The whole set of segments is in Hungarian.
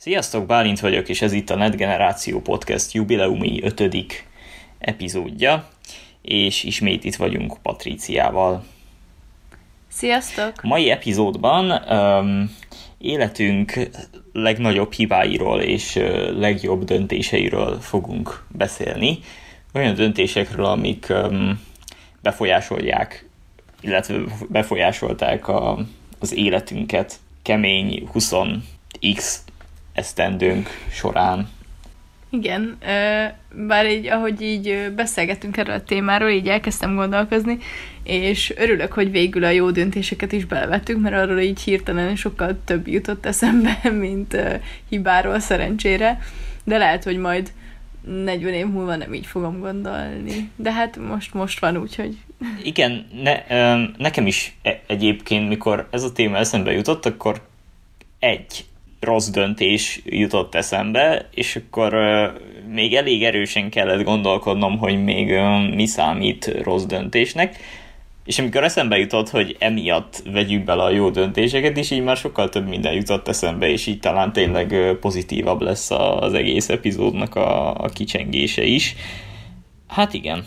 Sziasztok, Bálint vagyok, és ez itt a Net Generáció Podcast jubileumi ötödik epizódja, és ismét itt vagyunk Patríciával. Sziasztok! Mai epizódban um, életünk legnagyobb hibáiról és uh, legjobb döntéseiről fogunk beszélni. Olyan döntésekről, amik um, befolyásolják, illetve befolyásolták a, az életünket kemény 20x esztendőnk során. Igen, bár így, ahogy így beszélgetünk erről a témáról, így elkezdtem gondolkozni, és örülök, hogy végül a jó döntéseket is belevettünk, mert arról így hirtelen sokkal több jutott eszembe, mint hibáról szerencsére, de lehet, hogy majd 40 év múlva nem így fogom gondolni. De hát most, most van, úgyhogy... Igen, ne, nekem is e, egyébként, mikor ez a téma eszembe jutott, akkor egy rossz döntés jutott eszembe, és akkor még elég erősen kellett gondolkodnom, hogy még mi számít rossz döntésnek, és amikor eszembe jutott, hogy emiatt vegyük bele a jó döntéseket, és így már sokkal több minden jutott eszembe, és így talán tényleg pozitívabb lesz az egész epizódnak a, a kicsengése is. Hát igen.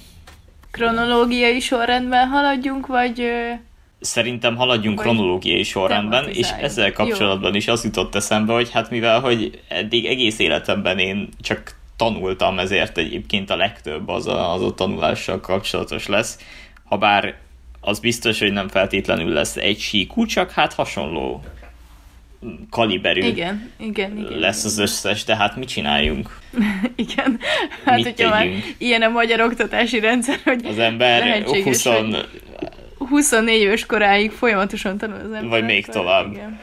Kronológiai sorrendben haladjunk, vagy Szerintem haladjunk Vagy kronológiai sorrendben, és ezzel kapcsolatban Jó. is az jutott eszembe, hogy hát mivel, hogy eddig egész életemben én csak tanultam, ezért egyébként a legtöbb az a, az a tanulással kapcsolatos lesz. Ha bár az biztos, hogy nem feltétlenül lesz egy síkú, csak hát hasonló kaliberű igen, igen, igen, lesz az összes, de hát mit csináljunk? igen, hát mit hogyha tegyünk? már ilyen a magyar oktatási rendszer, hogy az ember 20, hogy 24 éves koráig folyamatosan tanul az ember. Vagy még tovább. Igen.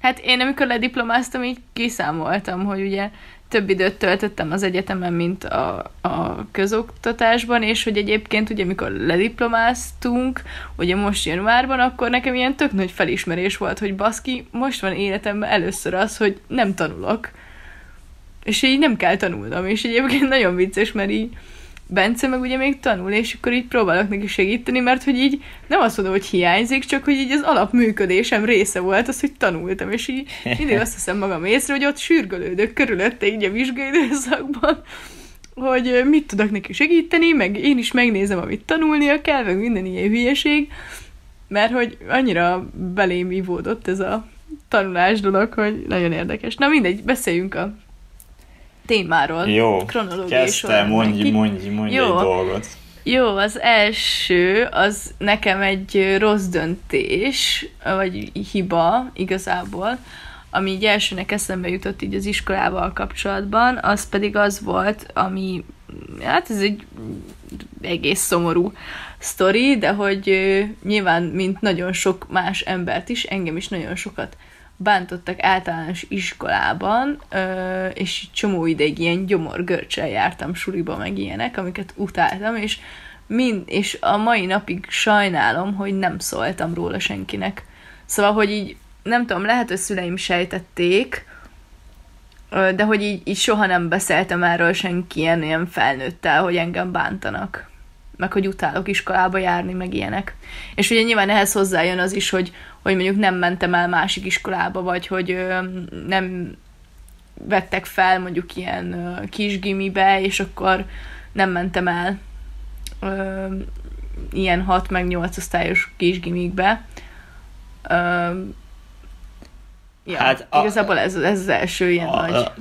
Hát én amikor lediplomáztam, így kiszámoltam, hogy ugye több időt töltöttem az egyetemen, mint a, a közoktatásban, és hogy egyébként ugye amikor lediplomáztunk, ugye most januárban, akkor nekem ilyen tök nagy felismerés volt, hogy baszki, most van életemben először az, hogy nem tanulok. És így nem kell tanulnom, és egyébként nagyon vicces, mert így Bence meg ugye még tanul, és akkor így próbálok neki segíteni, mert hogy így nem azt mondom, hogy hiányzik, csak hogy így az alapműködésem része volt az, hogy tanultam, és így mindig azt hiszem magam észre, hogy ott sürgölődök körülötte így a vizsgai időszakban, hogy mit tudok neki segíteni, meg én is megnézem, amit tanulnia kell, meg minden ilyen hülyeség, mert hogy annyira belém ivódott ez a tanulás dolog, hogy nagyon érdekes. Na mindegy, beszéljünk a témáról. Jó, kezdte, mondj, mondj, mondj Jó. egy dolgot. Jó, az első, az nekem egy rossz döntés, vagy hiba igazából, ami így elsőnek eszembe jutott így az iskolával kapcsolatban, az pedig az volt, ami, hát ez egy egész szomorú sztori, de hogy nyilván, mint nagyon sok más embert is, engem is nagyon sokat bántottak általános iskolában, és csomó ideig ilyen gyomorgörcsel jártam suliba, meg ilyenek, amiket utáltam, és, mind, és a mai napig sajnálom, hogy nem szóltam róla senkinek. Szóval, hogy így, nem tudom, lehet, hogy szüleim sejtették, de hogy így, így soha nem beszéltem erről senki ilyen, ilyen felnőttel, hogy engem bántanak meg hogy utálok iskolába járni, meg ilyenek. És ugye nyilván ehhez hozzájön az is, hogy, hogy mondjuk nem mentem el másik iskolába, vagy hogy ö, nem vettek fel mondjuk ilyen ö, kis gimibe, és akkor nem mentem el ö, ilyen 6 meg 8 osztályos kis gimikbe. Ö, Ja, hát a, igazából ez, ez az első ilyen a, nagy... A,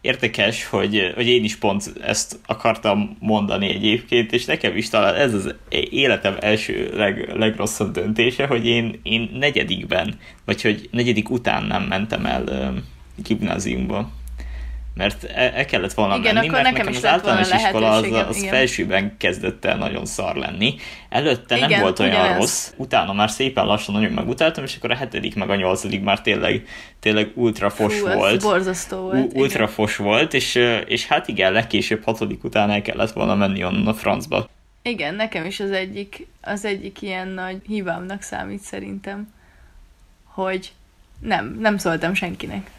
érdekes, hogy, hogy én is pont ezt akartam mondani egyébként, és nekem is talán ez az életem első leg, legrosszabb döntése, hogy én, én negyedikben, vagy hogy negyedik után nem mentem el gimnáziumba mert el, el kellett volna igen, menni, mert nekem, nekem az általános iskola az, az felsőben kezdett el nagyon szar lenni. Előtte igen, nem volt olyan ugyanez. rossz, utána már szépen lassan nagyon megutáltam, és akkor a hetedik meg a nyolcadik már tényleg, tényleg ultra fos Hú, volt. borzasztó volt. ultra igen. fos volt, és, és hát igen, legkésőbb hatodik után el kellett volna menni onnan a francba. Igen, nekem is az egyik, az egyik ilyen nagy hibámnak számít szerintem, hogy nem, nem szóltam senkinek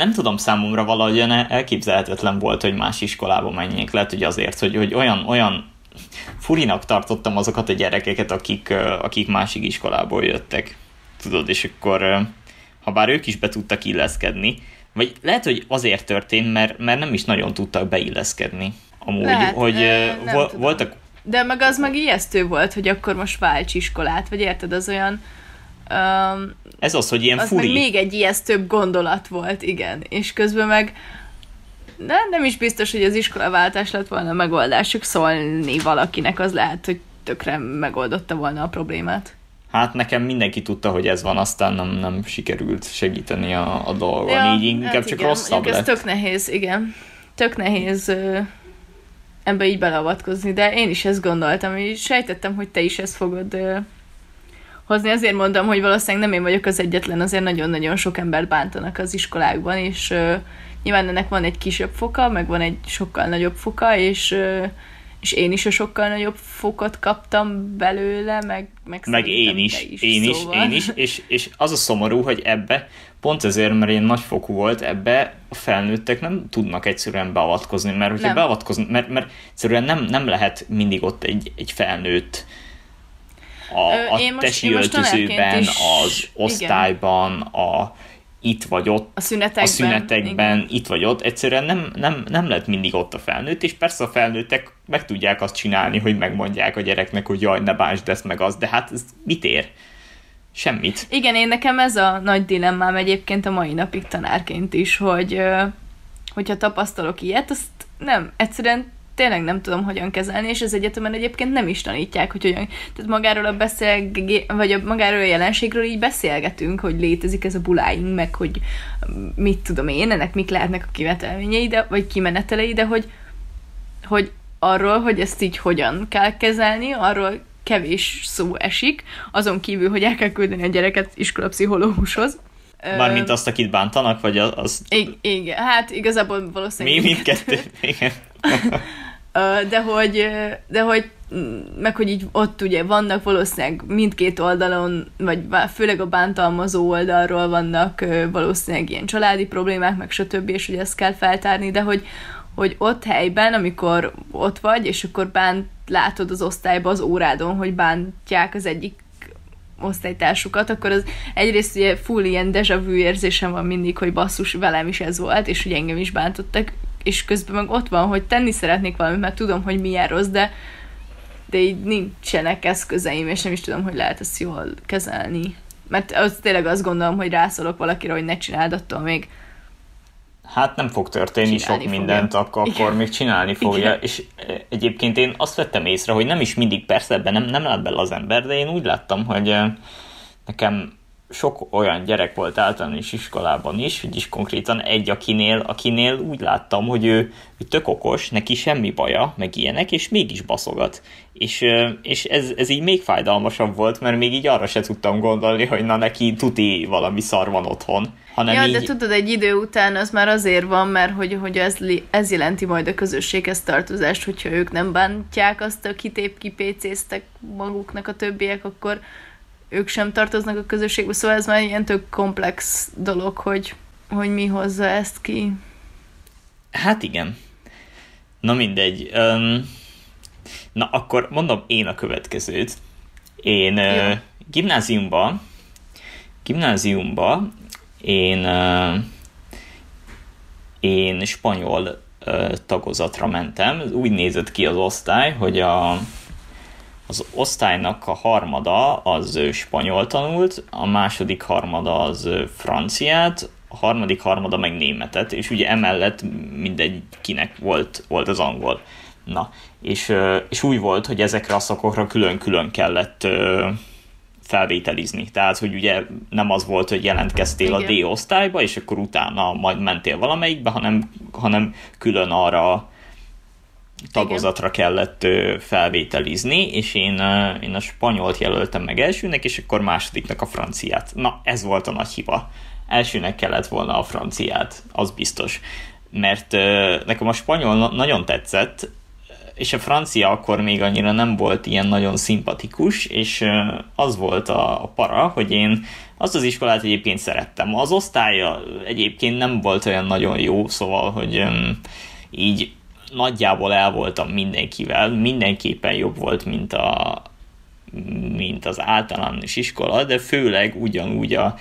nem tudom, számomra valahogy elképzelhetetlen volt, hogy más iskolába menjék. Lehet, hogy azért, hogy, hogy olyan, olyan furinak tartottam azokat a gyerekeket, akik, akik másik iskolából jöttek. Tudod, és akkor ha bár ők is be tudtak illeszkedni, vagy lehet, hogy azért történt, mert, mert nem is nagyon tudtak beilleszkedni. Amúgy, Lehet, hogy nem vo- tudom. voltak De meg az meg ijesztő volt, hogy akkor most válts iskolát, vagy érted, az olyan... Um, Ez az, hogy ilyen az furi. még egy ijesztőbb gondolat volt, igen. És közben meg de nem is biztos, hogy az iskolaváltás lett volna a megoldás, csak szólni valakinek az lehet, hogy tökre megoldotta volna a problémát. Hát nekem mindenki tudta, hogy ez van, aztán nem, nem sikerült segíteni a, a dolgon, Ja, így inkább hát csak igen, rosszabb mondjuk lett. Ez tök nehéz, igen. Tök nehéz ö, ebbe így beleavatkozni, de én is ezt gondoltam, és sejtettem, hogy te is ezt fogod ö, hozni. Azért mondom, hogy valószínűleg nem én vagyok az egyetlen, azért nagyon-nagyon sok embert bántanak az iskolákban, és ö, nyilván ennek van egy kisebb foka, meg van egy sokkal nagyobb foka, és ö, és én is a sokkal nagyobb fokot kaptam belőle, meg, meg, Meg én is, is, én is, szóval. én is, és, és az a szomorú, hogy ebbe, pont ezért, mert ilyen nagyfokú volt, ebbe a felnőttek nem tudnak egyszerűen beavatkozni, mert hogyha beavatkozni, mert, mert egyszerűen nem, nem lehet mindig ott egy, egy felnőtt A, én a most- tesi én most tanárként öltözőben, is- az igen. osztályban, a itt vagy ott, A szünetekben. a szünetekben, igen. itt vagy ott, egyszerűen nem, nem, nem lehet mindig ott a felnőtt, és persze a felnőttek meg tudják azt csinálni, hogy megmondják a gyereknek, hogy jaj, ne bánsd ezt meg azt, de hát ez mit ér? Semmit. Igen, én nekem ez a nagy dilemmám egyébként a mai napig tanárként is, hogy hogyha tapasztalok ilyet, azt nem, egyszerűen tényleg nem tudom, hogyan kezelni, és az egyetemen egyébként nem is tanítják, hogy hogyan. Tehát magáról a beszélgé, vagy a magáról a jelenségről így beszélgetünk, hogy létezik ez a buláink, meg hogy mit tudom én, ennek mik lehetnek a kivetelményei, de, vagy kimenetelei, de hogy, hogy arról, hogy ezt így hogyan kell kezelni, arról kevés szó esik, azon kívül, hogy el kell küldeni a gyereket iskolapszichológushoz. Mármint azt, akit bántanak, vagy az, az ig- igen, hát igazából mi valószínűleg... mindkettő? Igen. De hogy, de hogy mm, meg hogy így ott ugye vannak valószínűleg mindkét oldalon, vagy főleg a bántalmazó oldalról vannak valószínűleg ilyen családi problémák, meg stb. és hogy ezt kell feltárni, de hogy, hogy ott helyben, amikor ott vagy, és akkor bánt, látod az osztályba az órádon, hogy bántják az egyik osztálytársukat, akkor az egyrészt ugye full ilyen déjà vu érzésem van mindig, hogy basszus, velem is ez volt, és hogy engem is bántottak, és közben meg ott van, hogy tenni szeretnék valamit, mert tudom, hogy milyen rossz, de, de így nincsenek eszközeim, és nem is tudom, hogy lehet ezt jól kezelni. Mert az tényleg azt gondolom, hogy rászólok valakire, hogy ne csináld, attól még Hát nem fog történni Csinálni sok fogja. mindent, akkor, Igen. akkor még csinálni fogja. Igen. És eh, egyébként én azt vettem észre, hogy nem is mindig, persze ebben nem, nem lát bele az ember, de én úgy láttam, hogy eh, nekem sok olyan gyerek volt általános iskolában is, hogy is konkrétan egy, akinél, akinél úgy láttam, hogy ő, ő tök okos, neki semmi baja, meg ilyenek, és mégis baszogat. És, és ez, ez így még fájdalmasabb volt, mert még így arra se tudtam gondolni, hogy na neki tuti valami szar van otthon. Hanem ja, így... de tudod, egy idő után az már azért van, mert hogy, hogy ez, ez jelenti majd a közösséghez tartozást, hogyha ők nem bántják azt, a kitép kipécéztek maguknak a többiek, akkor ők sem tartoznak a közösségbe, szóval ez már ilyen tök komplex dolog, hogy, hogy mi hozza ezt ki. Hát igen. Na mindegy. Um, na akkor mondom én a következőt. Én Jó. uh, gimnáziumba, gimnáziumba én, uh, én spanyol uh, tagozatra mentem. Úgy nézett ki az osztály, hogy a, az osztálynak a harmada az spanyol tanult, a második harmada az franciát, a harmadik harmada meg németet, és ugye emellett mindegykinek volt, volt az angol. Na, és, és úgy volt, hogy ezekre a szakokra külön-külön kellett felvételizni. Tehát, hogy ugye nem az volt, hogy jelentkeztél a Igen. D osztályba, és akkor utána majd mentél valamelyikbe, hanem, hanem külön arra tagozatra kellett felvételizni, és én, én a spanyolt jelöltem meg elsőnek, és akkor másodiknak a franciát. Na, ez volt a nagy hiba. Elsőnek kellett volna a franciát, az biztos. Mert nekem a spanyol na- nagyon tetszett, és a francia akkor még annyira nem volt ilyen nagyon szimpatikus, és az volt a, para, hogy én azt az iskolát egyébként szerettem. Az osztálya egyébként nem volt olyan nagyon jó, szóval, hogy így nagyjából el voltam mindenkivel, mindenképpen jobb volt, mint, a, mint az általános iskola, de főleg ugyanúgy a,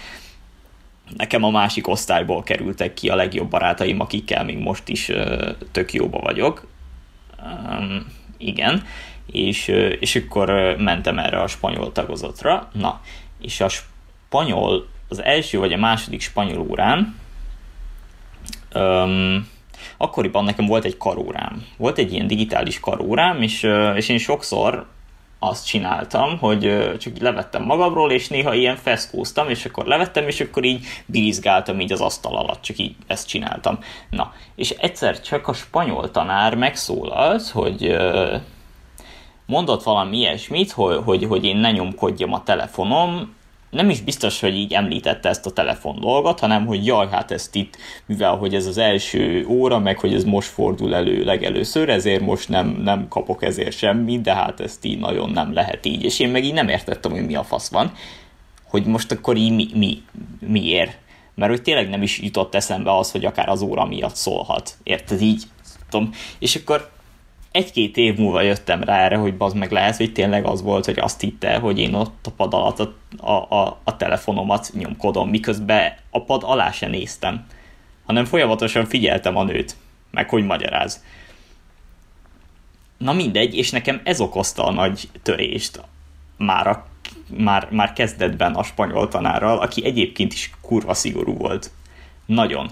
nekem a másik osztályból kerültek ki a legjobb barátaim, akikkel még most is tök jóba vagyok. Um, igen, és, és akkor mentem erre a spanyol tagozatra. Na, és a spanyol, az első vagy a második spanyol órán um, akkoriban nekem volt egy karórám. Volt egy ilyen digitális karórám, és, és én sokszor azt csináltam, hogy csak levettem magamról, és néha ilyen feszkóztam, és akkor levettem, és akkor így birizgáltam így az asztal alatt, csak így ezt csináltam. Na, és egyszer csak a spanyol tanár megszólalt, hogy mondott valami ilyesmit, hogy, hogy, hogy én ne nyomkodjam a telefonom, nem is biztos, hogy így említette ezt a telefon dolgot, hanem hogy jaj, hát ezt itt, mivel hogy ez az első óra, meg hogy ez most fordul elő legelőször, ezért most nem, nem kapok ezért semmit, de hát ezt így nagyon nem lehet így. És én meg így nem értettem, hogy mi a fasz van, hogy most akkor így mi, mi, miért. Mert hogy tényleg nem is jutott eszembe az, hogy akár az óra miatt szólhat. Érted így? Tudom. És akkor egy-két év múlva jöttem rá erre, hogy az meg lehet, hogy tényleg az volt, hogy azt hitte, hogy én ott a pad alatt a, a, a, a telefonomat nyomkodom, miközben a pad alá se néztem, hanem folyamatosan figyeltem a nőt, meg hogy magyaráz. Na mindegy, és nekem ez okozta a nagy törést már, a, már, már kezdetben a spanyol tanárral, aki egyébként is kurva szigorú volt. Nagyon.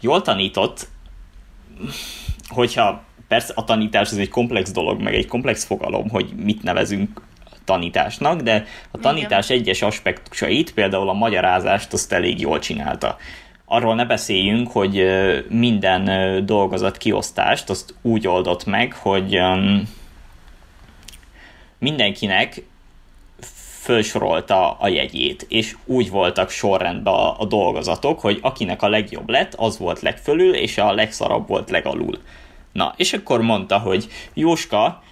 Jól tanított, hogyha persze a tanítás az egy komplex dolog, meg egy komplex fogalom, hogy mit nevezünk tanításnak, de a tanítás Igen. egyes aspektusait, például a magyarázást, azt elég jól csinálta. Arról ne beszéljünk, hogy minden dolgozat kiosztást azt úgy oldott meg, hogy mindenkinek felsorolta a jegyét, és úgy voltak sorrendben a, a dolgozatok, hogy akinek a legjobb lett, az volt legfölül, és a legszarabb volt legalul. Na, és akkor mondta, hogy Jóska,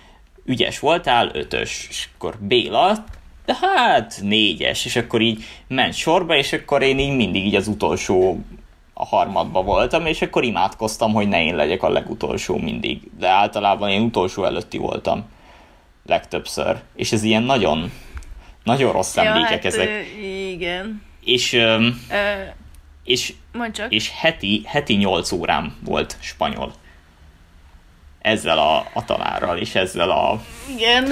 ügyes voltál, ötös, és akkor Béla, de hát négyes, és akkor így ment sorba, és akkor én így mindig így az utolsó a harmadba voltam, és akkor imádkoztam, hogy ne én legyek a legutolsó mindig. De általában én utolsó előtti voltam legtöbbször. És ez ilyen nagyon, nagyon rossz ja, emlékek hát, ezek. Ö, igen. És, ö, és, és heti, heti 8 órám volt spanyol ezzel a, a tanárral, és ezzel a... Igen.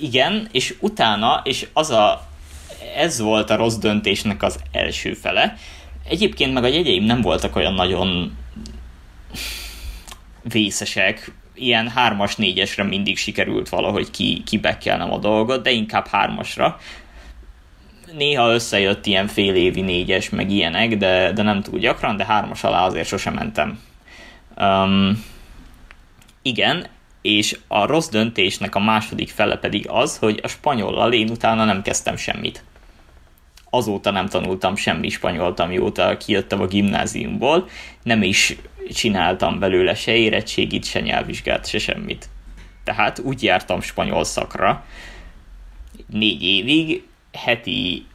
Igen, és utána, és az a, ez volt a rossz döntésnek az első fele. Egyébként meg a jegyeim nem voltak olyan nagyon vészesek, ilyen hármas, négyesre mindig sikerült valahogy ki, kibekkelnem a dolgot, de inkább hármasra. Néha összejött ilyen fél évi négyes, meg ilyenek, de, de nem túl gyakran, de hármas alá azért sosem mentem. Um, igen, és a rossz döntésnek a második fele pedig az, hogy a spanyollal én utána nem kezdtem semmit. Azóta nem tanultam semmi spanyolt, amióta kijöttem a gimnáziumból, nem is csináltam belőle se érettségit, se nyelvvizsgát, se semmit. Tehát úgy jártam spanyol szakra négy évig, heti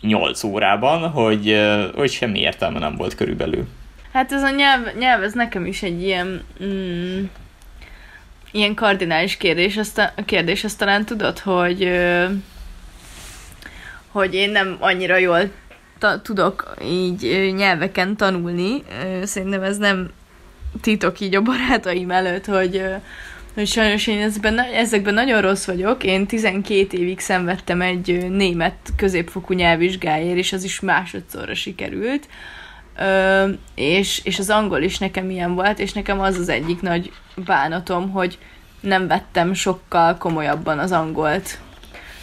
nyolc órában, hogy, hogy semmi értelme nem volt körülbelül. Hát ez a nyelv, nyelv ez nekem is egy ilyen mm, ilyen kardinális kérdés, azt a, kérdés, azt talán tudod, hogy hogy én nem annyira jól ta- tudok így nyelveken tanulni. Szerintem ez nem titok így a barátaim előtt, hogy, hogy sajnos én ezben, ezekben nagyon rossz vagyok. Én 12 évig szenvedtem egy német középfokú nyelvvizsgáért, és az is másodszorra sikerült. Ö, és, és az angol is nekem ilyen volt, és nekem az az egyik nagy bánatom, hogy nem vettem sokkal komolyabban az angolt.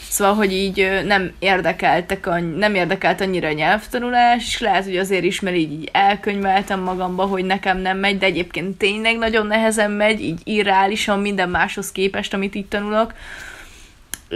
Szóval, hogy így nem érdekeltek, nem érdekelt annyira a nyelvtanulás, és lehet, hogy azért is, mert így, így elkönyveltem magamba, hogy nekem nem megy, de egyébként tényleg nagyon nehezen megy, így irreálisan minden máshoz képest, amit itt tanulok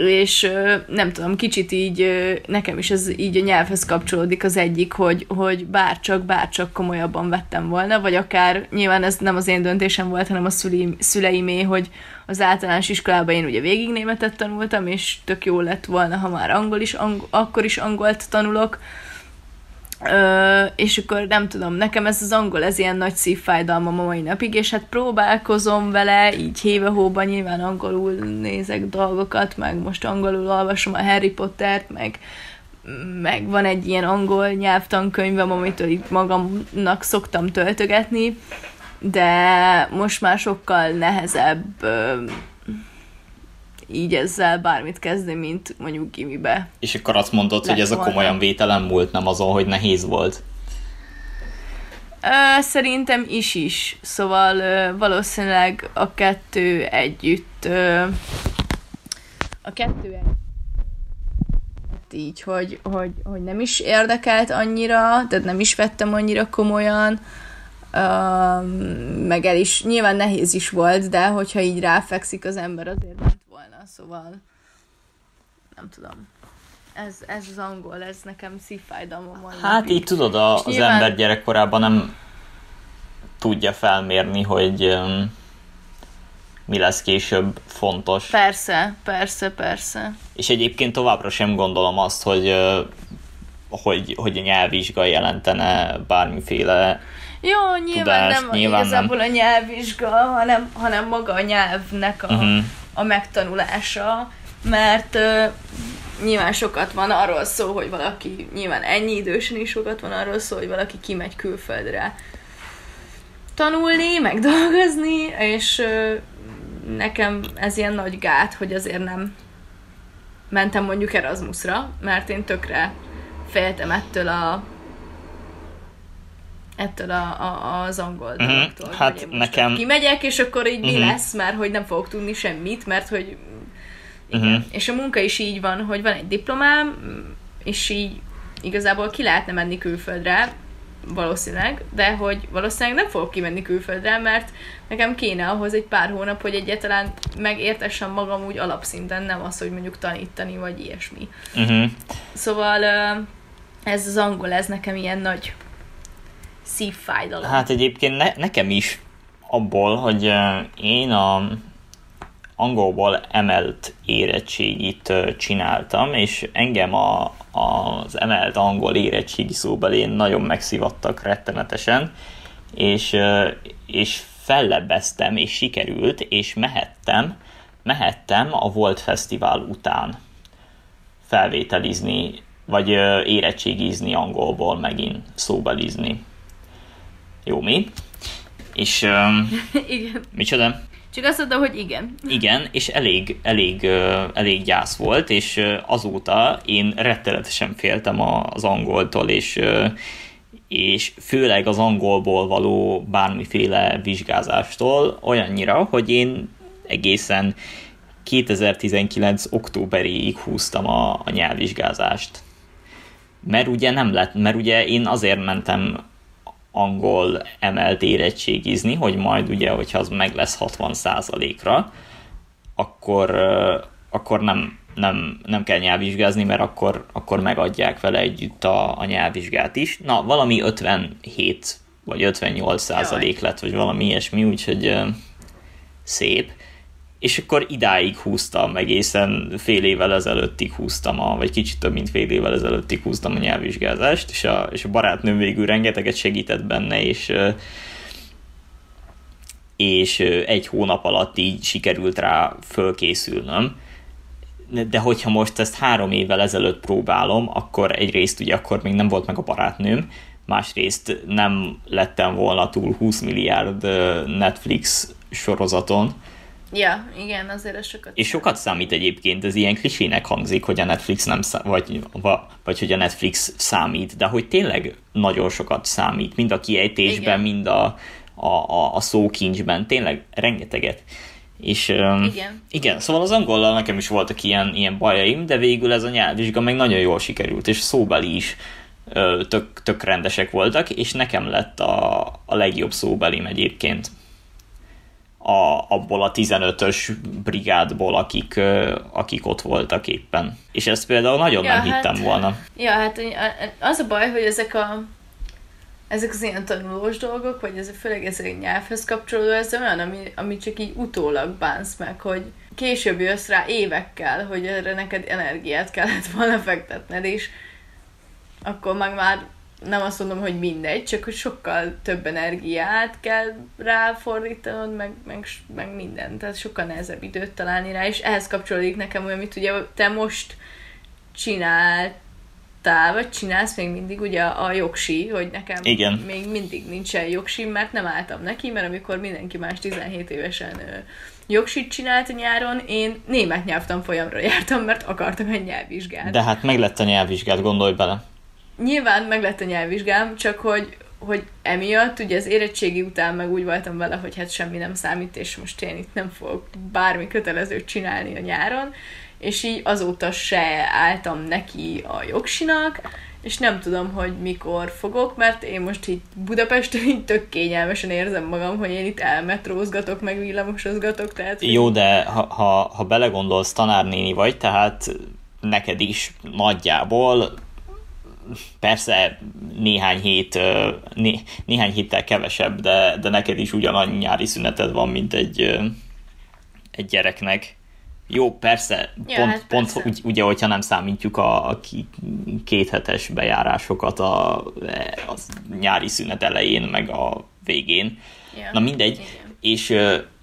és nem tudom, kicsit így nekem is ez így a nyelvhez kapcsolódik az egyik, hogy, hogy bárcsak, bárcsak komolyabban vettem volna, vagy akár nyilván ez nem az én döntésem volt, hanem a szüleim, szüleimé, hogy az általános iskolában én ugye végig németet tanultam, és tök jó lett volna, ha már angol is, ang- akkor is angolt tanulok, Ö, és akkor nem tudom, nekem ez az angol, ez ilyen nagy szívfájdalmam a mai napig, és hát próbálkozom vele, így héve-hóban nyilván angolul nézek dolgokat, meg most angolul olvasom a Harry Pottert, meg meg van egy ilyen angol nyelvtankönyvem, amit itt magamnak szoktam töltögetni, de most már sokkal nehezebb így ezzel bármit kezdeni, mint mondjuk gimibe. És akkor azt mondod, hogy ez a volna. komolyan vételem múlt, nem azon, hogy nehéz volt. Ö, szerintem is is. Szóval ö, valószínűleg a kettő együtt ö, a kettő együtt így, hogy, hogy, hogy nem is érdekelt annyira, tehát nem is vettem annyira komolyan, meg el is, nyilván nehéz is volt, de hogyha így ráfekszik az ember, azért ment volna, szóval nem tudom. Ez, ez az angol, ez nekem szívfájdalmam van. Hát így tudod, a, az nyilván- ember gyerekkorában nem tudja felmérni, hogy um, mi lesz később fontos. Persze, persze, persze. És egyébként továbbra sem gondolom azt, hogy, hogy, hogy a nyelvvizsga jelentene bármiféle Jó, nyilván Tudás, nem nyilván igazából a nyelvvizsga, hanem, hanem maga a nyelvnek a, Mhm. a megtanulása, mert nyilván sokat van arról szó, hogy valaki, nyilván ennyi idősen is sokat van arról szó, hogy valaki kimegy külföldre tanulni, meg dolgozni, és nekem ez ilyen nagy gát, hogy azért nem mentem mondjuk Erasmusra, mert én tökre féltem ettől a ettől a, a, az angol Mhm, dologtól. hát nekem- Kimegyek, és akkor így mi Mhm. lesz, mert hogy nem fogok tudni semmit, mert hogy igen. Mhm. És a munka is így van, hogy van egy diplomám, és így igazából ki lehetne menni külföldre, valószínűleg, de hogy valószínűleg nem fogok kimenni külföldre, mert nekem kéne ahhoz egy pár hónap, hogy egyáltalán megértessem magam úgy alapszinten, nem az, hogy mondjuk tanítani, vagy ilyesmi. Uh-huh. Szóval ez az angol, ez nekem ilyen nagy szívfájdalom. Hát egyébként ne, nekem is abból, hogy ö, én a angolból emelt érettségit ö, csináltam, és engem a, az emelt angol érettségi szóbelén nagyon megszivattak rettenetesen, és, ö, és fellebbeztem, és sikerült, és mehettem, mehettem a Volt Fesztivál után felvételizni, vagy érettségizni angolból megint szóbelizni. Jó, mi? És um, igen. micsoda? Csak azt mondom, hogy igen. Igen, és elég, elég, elég gyász volt, és azóta én rettenetesen féltem az angoltól, és, és főleg az angolból való bármiféle vizsgázástól olyannyira, hogy én egészen 2019. októberéig húztam a, a nyelvvizsgázást. Mert ugye nem lett, mert ugye én azért mentem angol emelt érettségizni, hogy majd ugye, hogyha az meg lesz 60% ra akkor, ö, akkor nem, nem, nem kell nyelvvizsgázni, mert akkor, akkor megadják vele együtt a, a nyelvvizsgát is. Na, valami 57 vagy 58 százalék lett, vagy valami ilyesmi, úgyhogy szép. És akkor idáig húztam, egészen fél évvel ezelőttig húztam, a, vagy kicsit több, mint fél évvel ezelőttig húztam a nyelvvizsgázást, és a, és a barátnőm végül rengeteget segített benne, és és egy hónap alatt így sikerült rá fölkészülnöm. De- hogyha most ezt három évvel ezelőtt próbálom, akkor egyrészt ugye akkor még nem volt meg a barátnőm, másrészt nem lettem volna túl 20 milliárd Netflix sorozaton, Ja, igen, azért ez sokat. és sokat számít egyébként, ez ilyen klisének hangzik, hogy a Netflix nem szá- vagy, va- vagy hogy a Netflix számít, de hogy tényleg nagyon sokat számít, mind a kiejtésben, Igen. mind a, a, a, a szókincsben, tényleg rengeteget. És um, Igen. igen, szóval az angollal nekem is voltak ilyen, ilyen bajaim, de végül ez a nyelvvizsga meg nagyon jól sikerült, és szóbeli is ö, tök, tök rendesek voltak, és nekem lett a, a legjobb szóbelim egyébként a, abból a 15-ös brigádból, akik, akik ott voltak éppen. És ezt például nagyon Ja, nem hittem hát- volna. Ja, hát az a baj, hogy ezek a ezek az ilyen tanulós dolgok, vagy ez főleg ez a nyelvhez kapcsolódó, ez olyan, ami, ami csak így utólag bánsz meg, hogy később jössz rá évekkel, hogy erre neked energiát kellett volna fektetned, és akkor meg már nem azt mondom, hogy mindegy, csak hogy sokkal több energiát kell ráfordítanod, meg, meg, meg minden. Tehát sokkal nehezebb időt találni rá, és ehhez kapcsolódik nekem olyan, amit ugye te most csináltál vagy csinálsz még mindig ugye a jogsi, hogy nekem Igen. még mindig nincsen jogsi, mert nem álltam neki, mert amikor mindenki más 17 évesen jogsit csinált a nyáron, én német nyelvtanfolyamra jártam, mert akartam egy nyelvvizsgát. De hát meg lett a nyelvvizsgát, gondolj bele. Nyilván meg lett a nyelvvizsgám, csak hogy, hogy emiatt, ugye az érettségi után meg úgy voltam vele, hogy hát semmi nem számít, és most én itt nem fogok bármi kötelezőt csinálni a nyáron, és így azóta se álltam neki a jogsinak, és nem tudom, hogy mikor fogok, mert én most így Budapesten így tök kényelmesen érzem magam, hogy én itt elmetrózgatok, meg villamosozgatok, tehát... Jó, de ha, ha, ha belegondolsz, tanárnéni vagy, tehát neked is nagyjából persze néhány hét, né, néhány héttel kevesebb, de, de neked is ugyanannyi nyári szüneted van, mint egy, egy gyereknek. Jó, persze, Ja, pont, hát pont persze. Úgy, ugye, hogyha nem számítjuk a, a kéthetes bejárásokat a, a nyári szünet elején, meg a végén. Ja, Na mindegy. igen. És,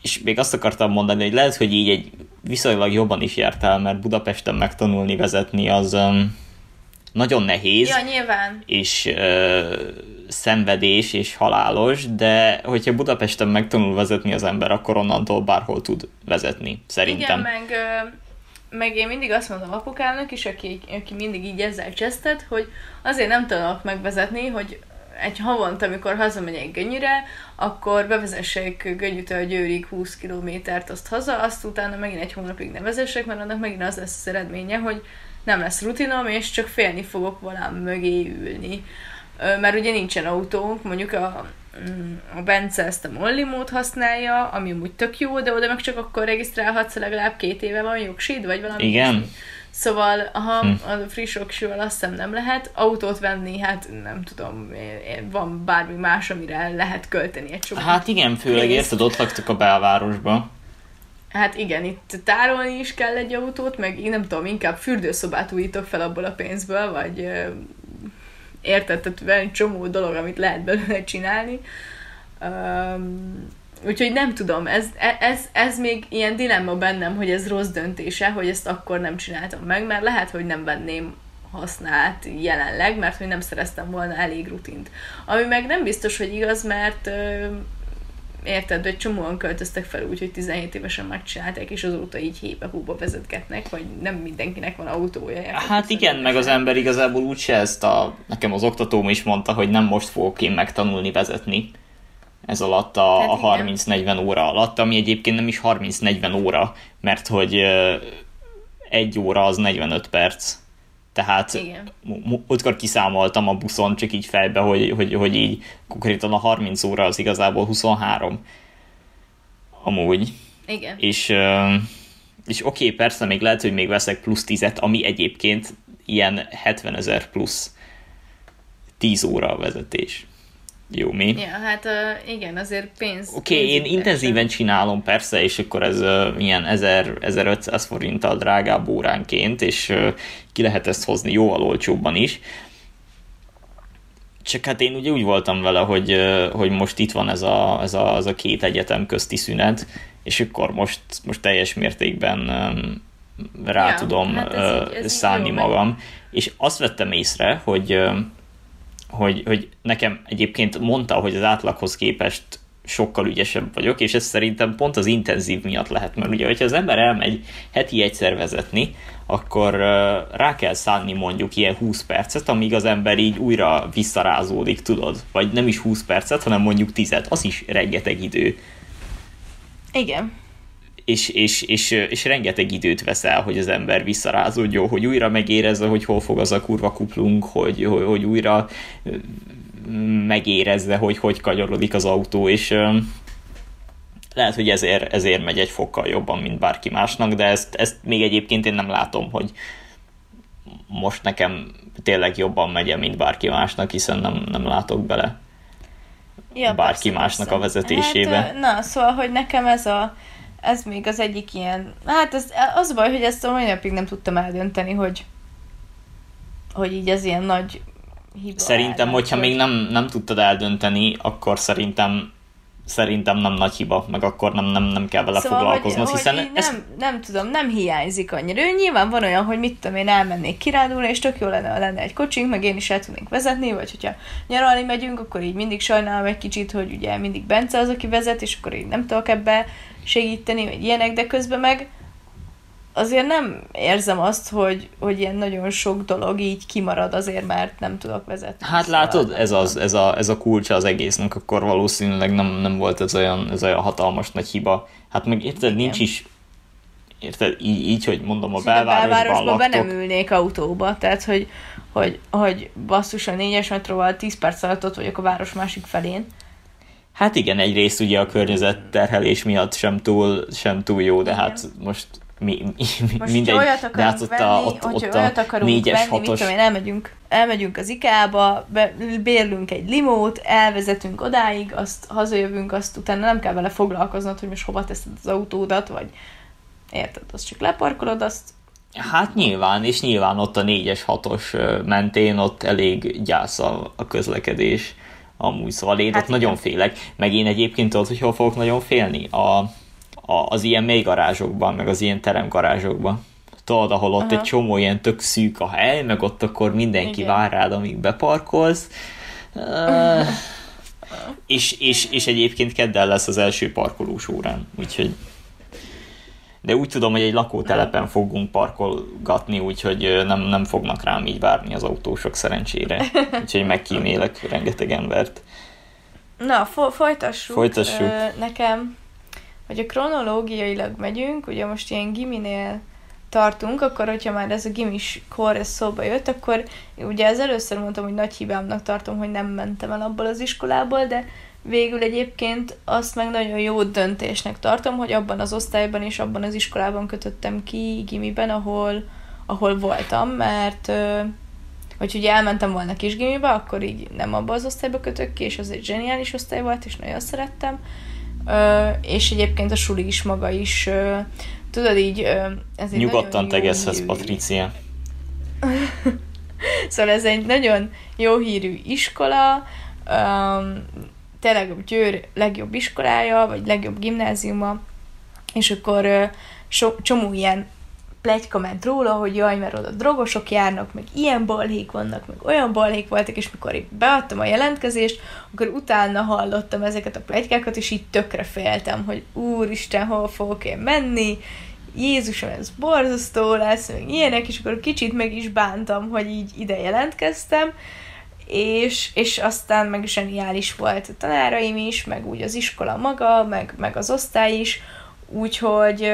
és még azt akartam mondani, hogy lehet, hogy így egy viszonylag jobban is jártál, mert Budapesten megtanulni vezetni az um, nagyon nehéz, Ja, nyilván. és ö, szenvedés és halálos, de hogyha Budapesten megtanul vezetni az ember, akkor onnantól bárhol tud vezetni, szerintem. Igen, meg, meg én mindig azt mondom apukámnak is, aki, aki mindig így ezzel csesztet, hogy azért nem tanulok megvezetni, hogy egy havonta, amikor hazamegyek Gönyire, akkor bevezessék Gönyűtől Győrig 20 kilométert azt haza, azt utána megint egy hónapig ne vezessek, mert annak megint az lesz az eredménye, hogy nem lesz rutinom, és csak félni fogok valám mögé ülni. Mert ugye nincsen autónk, mondjuk a, mm, a Bence ezt a Mollimót használja, ami úgy tök jó, de oda meg csak akkor regisztrálhatsz, ha legalább két éve van jogsid, vagy valami Igen. ilyesmi. Szóval, aha, Hm. a friss oksival azt hiszem nem lehet. Autót venni, hát nem tudom, van bármi más, amire lehet költeni egy csomó. Hát igen, főleg érted, ott laktok a belvárosban. Hát igen, itt tárolni is kell egy autót, meg én nem tudom, inkább fürdőszobát újítok fel abból a pénzből, vagy ö, érted, tehát van egy csomó dolog, amit lehet belőle csinálni. Um, úgyhogy nem tudom, ez, e- ez, ez még ilyen dilemma bennem, hogy ez rossz döntése, hogy ezt akkor nem csináltam meg, mert lehet, hogy nem venném hasznát jelenleg, mert hogy nem szereztem volna elég rutint. Ami meg nem biztos, hogy igaz, mert érted, egy csomóan költöztek fel úgy, hogy 17 évesen megcsinálták, és azóta így hébe-húba vezetgetnek, vagy nem mindenkinek van autója. Hát igen, meg az ember igazából úgyse ezt a... Nekem az oktatóm is mondta, hogy nem most fogok én megtanulni vezetni ez alatt a, Hát a igen. 30-40 óra alatt, ami egyébként nem is 30-40 óra, mert hogy egy óra az 45 perc. Tehát Igen. múltkor kiszámoltam a buszon, csak így fejbe, hogy, hogy, hogy így konkrétan a 30 óra az igazából 23. Amúgy. Igen. És, és oké, okay, persze még lehet, hogy még veszek plusz 10-et, ami egyébként ilyen 70 ezer plusz 10 óra a vezetés. Jó, mi? Ja, hát uh, igen, azért pénz. Oké, okay, én intenzíven csinálom persze, és akkor ez uh, ilyen 1000, 1500 forinttal drágább óránként, és uh, ki lehet ezt hozni jóval olcsóbban is. Csak hát én ugye úgy voltam vele, hogy, uh, hogy most itt van ez a, ez, a, ez a két egyetem közti szünet, és akkor most, most teljes mértékben um, rá Ja, tudom hát ez uh, így- ez így szánni jó megy. magam. És azt vettem észre, hogy uh, hogy, hogy nekem egyébként mondta, hogy az átlaghoz képest sokkal ügyesebb vagyok, és ez szerintem pont az intenzív miatt lehet, mert ugye, hogyha az ember elmegy heti egyszer vezetni, akkor rá kell szánni mondjuk ilyen 20 percet, amíg az ember így újra visszarázódik, tudod? Vagy nem is 20 percet, hanem mondjuk 10 az is rengeteg idő Igen. És, és, és, és rengeteg időt vesz el, hogy az ember visszarázódjon, hogy újra megérezze, hogy hol fog az a kurva kuplunk, hogy, hogy, hogy újra ö, megérezze, hogy hogy kanyarodik az autó, és lehet, hogy ezért, ezért megy egy fokkal jobban, mint bárki másnak, de ezt, ezt még egyébként én nem látom, hogy most nekem tényleg jobban megy, mint bárki másnak, hiszen nem, nem látok bele Ja, bárki persze, másnak persze. a vezetésébe. Hát, na, szóval, hogy nekem ez a ez még az egyik ilyen, hát ez, az a baj, hogy ezt a mai napig nem tudtam eldönteni, hogy hogy így ez ilyen nagy hiba. Szerintem, elment, hogyha hogy- még nem, nem tudtad eldönteni, akkor szerintem szerintem nem nagy hiba, meg akkor nem, nem, nem kell vele Szóval, foglalkoznod, hogy, hiszen hogy ez, nem, nem tudom, nem hiányzik annyira. Ő nyilván van olyan, hogy mit tudom én, elmennék kirándulni, és tök jó lenne, ha lenne egy kocsink, meg én is el tudnék vezetni, vagy hogyha nyaralni megyünk, akkor így mindig sajnálom egy kicsit, hogy ugye mindig Bence az, aki vezet, és akkor így nem tudok ebbe segíteni, vagy ilyenek, de közben meg azért nem érzem azt, hogy, hogy ilyen nagyon sok dolog így kimarad azért, mert nem tudok vezetni. Hát Szóval látod, ez, az, ez, a, ez a kulcsa az egésznek, akkor valószínűleg nem, nem volt ez olyan, ez olyan hatalmas nagy hiba. Hát meg érted, nincs is, érted, így, így hogy mondom, a belvárosban, belvárosba be nem ülnék autóba, tehát hogy, hogy, hogy basszus a négyes metróval 10 perc alatt ott vagyok a város másik felén. Hát igen, egyrészt ugye a környezet terhelés miatt sem túl, sem túl jó, de Igen. hát most mi, mi, Most mindegy, olyat de akarunk hát ott venni, a, ott, ott olyat akarunk négyes, venni, mit hatos, tudom én, elmegyünk, elmegyünk az IKEA-ba, be, bérlünk egy limót, elvezetünk odáig, azt hazajövünk, azt utána nem kell vele foglalkoznod, hogy most hova teszed az autódat, vagy érted, azt csak leparkolod, azt Hát nyilván, és nyilván ott a 4-es, 6-os mentén ott elég gyász a, a közlekedés. Amúgy szóval én Hát ott nagyon félek. Meg én egyébként tudod, hogy hol fogok nagyon félni? A, az ilyen mély garázsokban, meg az ilyen teremgarázsokban. Tudod, ahol ott Aha. egy csomó ilyen tök szűk a hely, meg ott akkor mindenki Igen. vár rád, amíg beparkolsz. Uh, és, és, és egyébként keddel lesz az első parkolós órán, úgyhogy de úgy tudom, hogy egy lakótelepen fogunk parkolgatni, úgyhogy nem, nem fognak rám így várni az autósok szerencsére. Úgyhogy megkímélek rengeteg embert. Na, fo- folytassuk. Folytassuk. Ö, nekem, hogy a kronológiailag megyünk, ugye most ilyen giminél tartunk, akkor hogyha már ez a gimis kor ez szóba jött, akkor ugye az először mondtam, hogy nagy hibámnak tartom, hogy nem mentem el abból az iskolából, de végül egyébként azt meg nagyon jó döntésnek tartom, hogy abban az osztályban és abban az iskolában kötöttem ki gimiben, ahol, ahol voltam, mert hogy ugye elmentem volna kisgimibe, akkor így nem abba az osztályba kötök ki, és az egy zseniális osztály volt, és nagyon szerettem. Ö, és egyébként a suli is maga is, ö, tudod így, ö, ez egy Nyugodtan hírű- Patricia. Szóval ez egy nagyon jó hírű iskola, um, tényleg Győr legjobb iskolája, vagy legjobb gimnáziuma, és akkor uh, so, csomó ilyen plegyka ment róla, hogy jaj, mert oda drogosok járnak, meg ilyen balhék vannak, meg olyan balhék voltak, és mikor én beadtam a jelentkezést, akkor utána hallottam ezeket a plegykákat, és így tökre féltem, hogy úristen, hol fogok én menni, Jézusom, ez borzasztó lesz, meg ilyenek, és akkor kicsit meg is bántam, hogy így ide jelentkeztem, és, és aztán meg zseniális volt a tanáraim is, meg úgy az iskola maga, meg, meg az osztály is, úgyhogy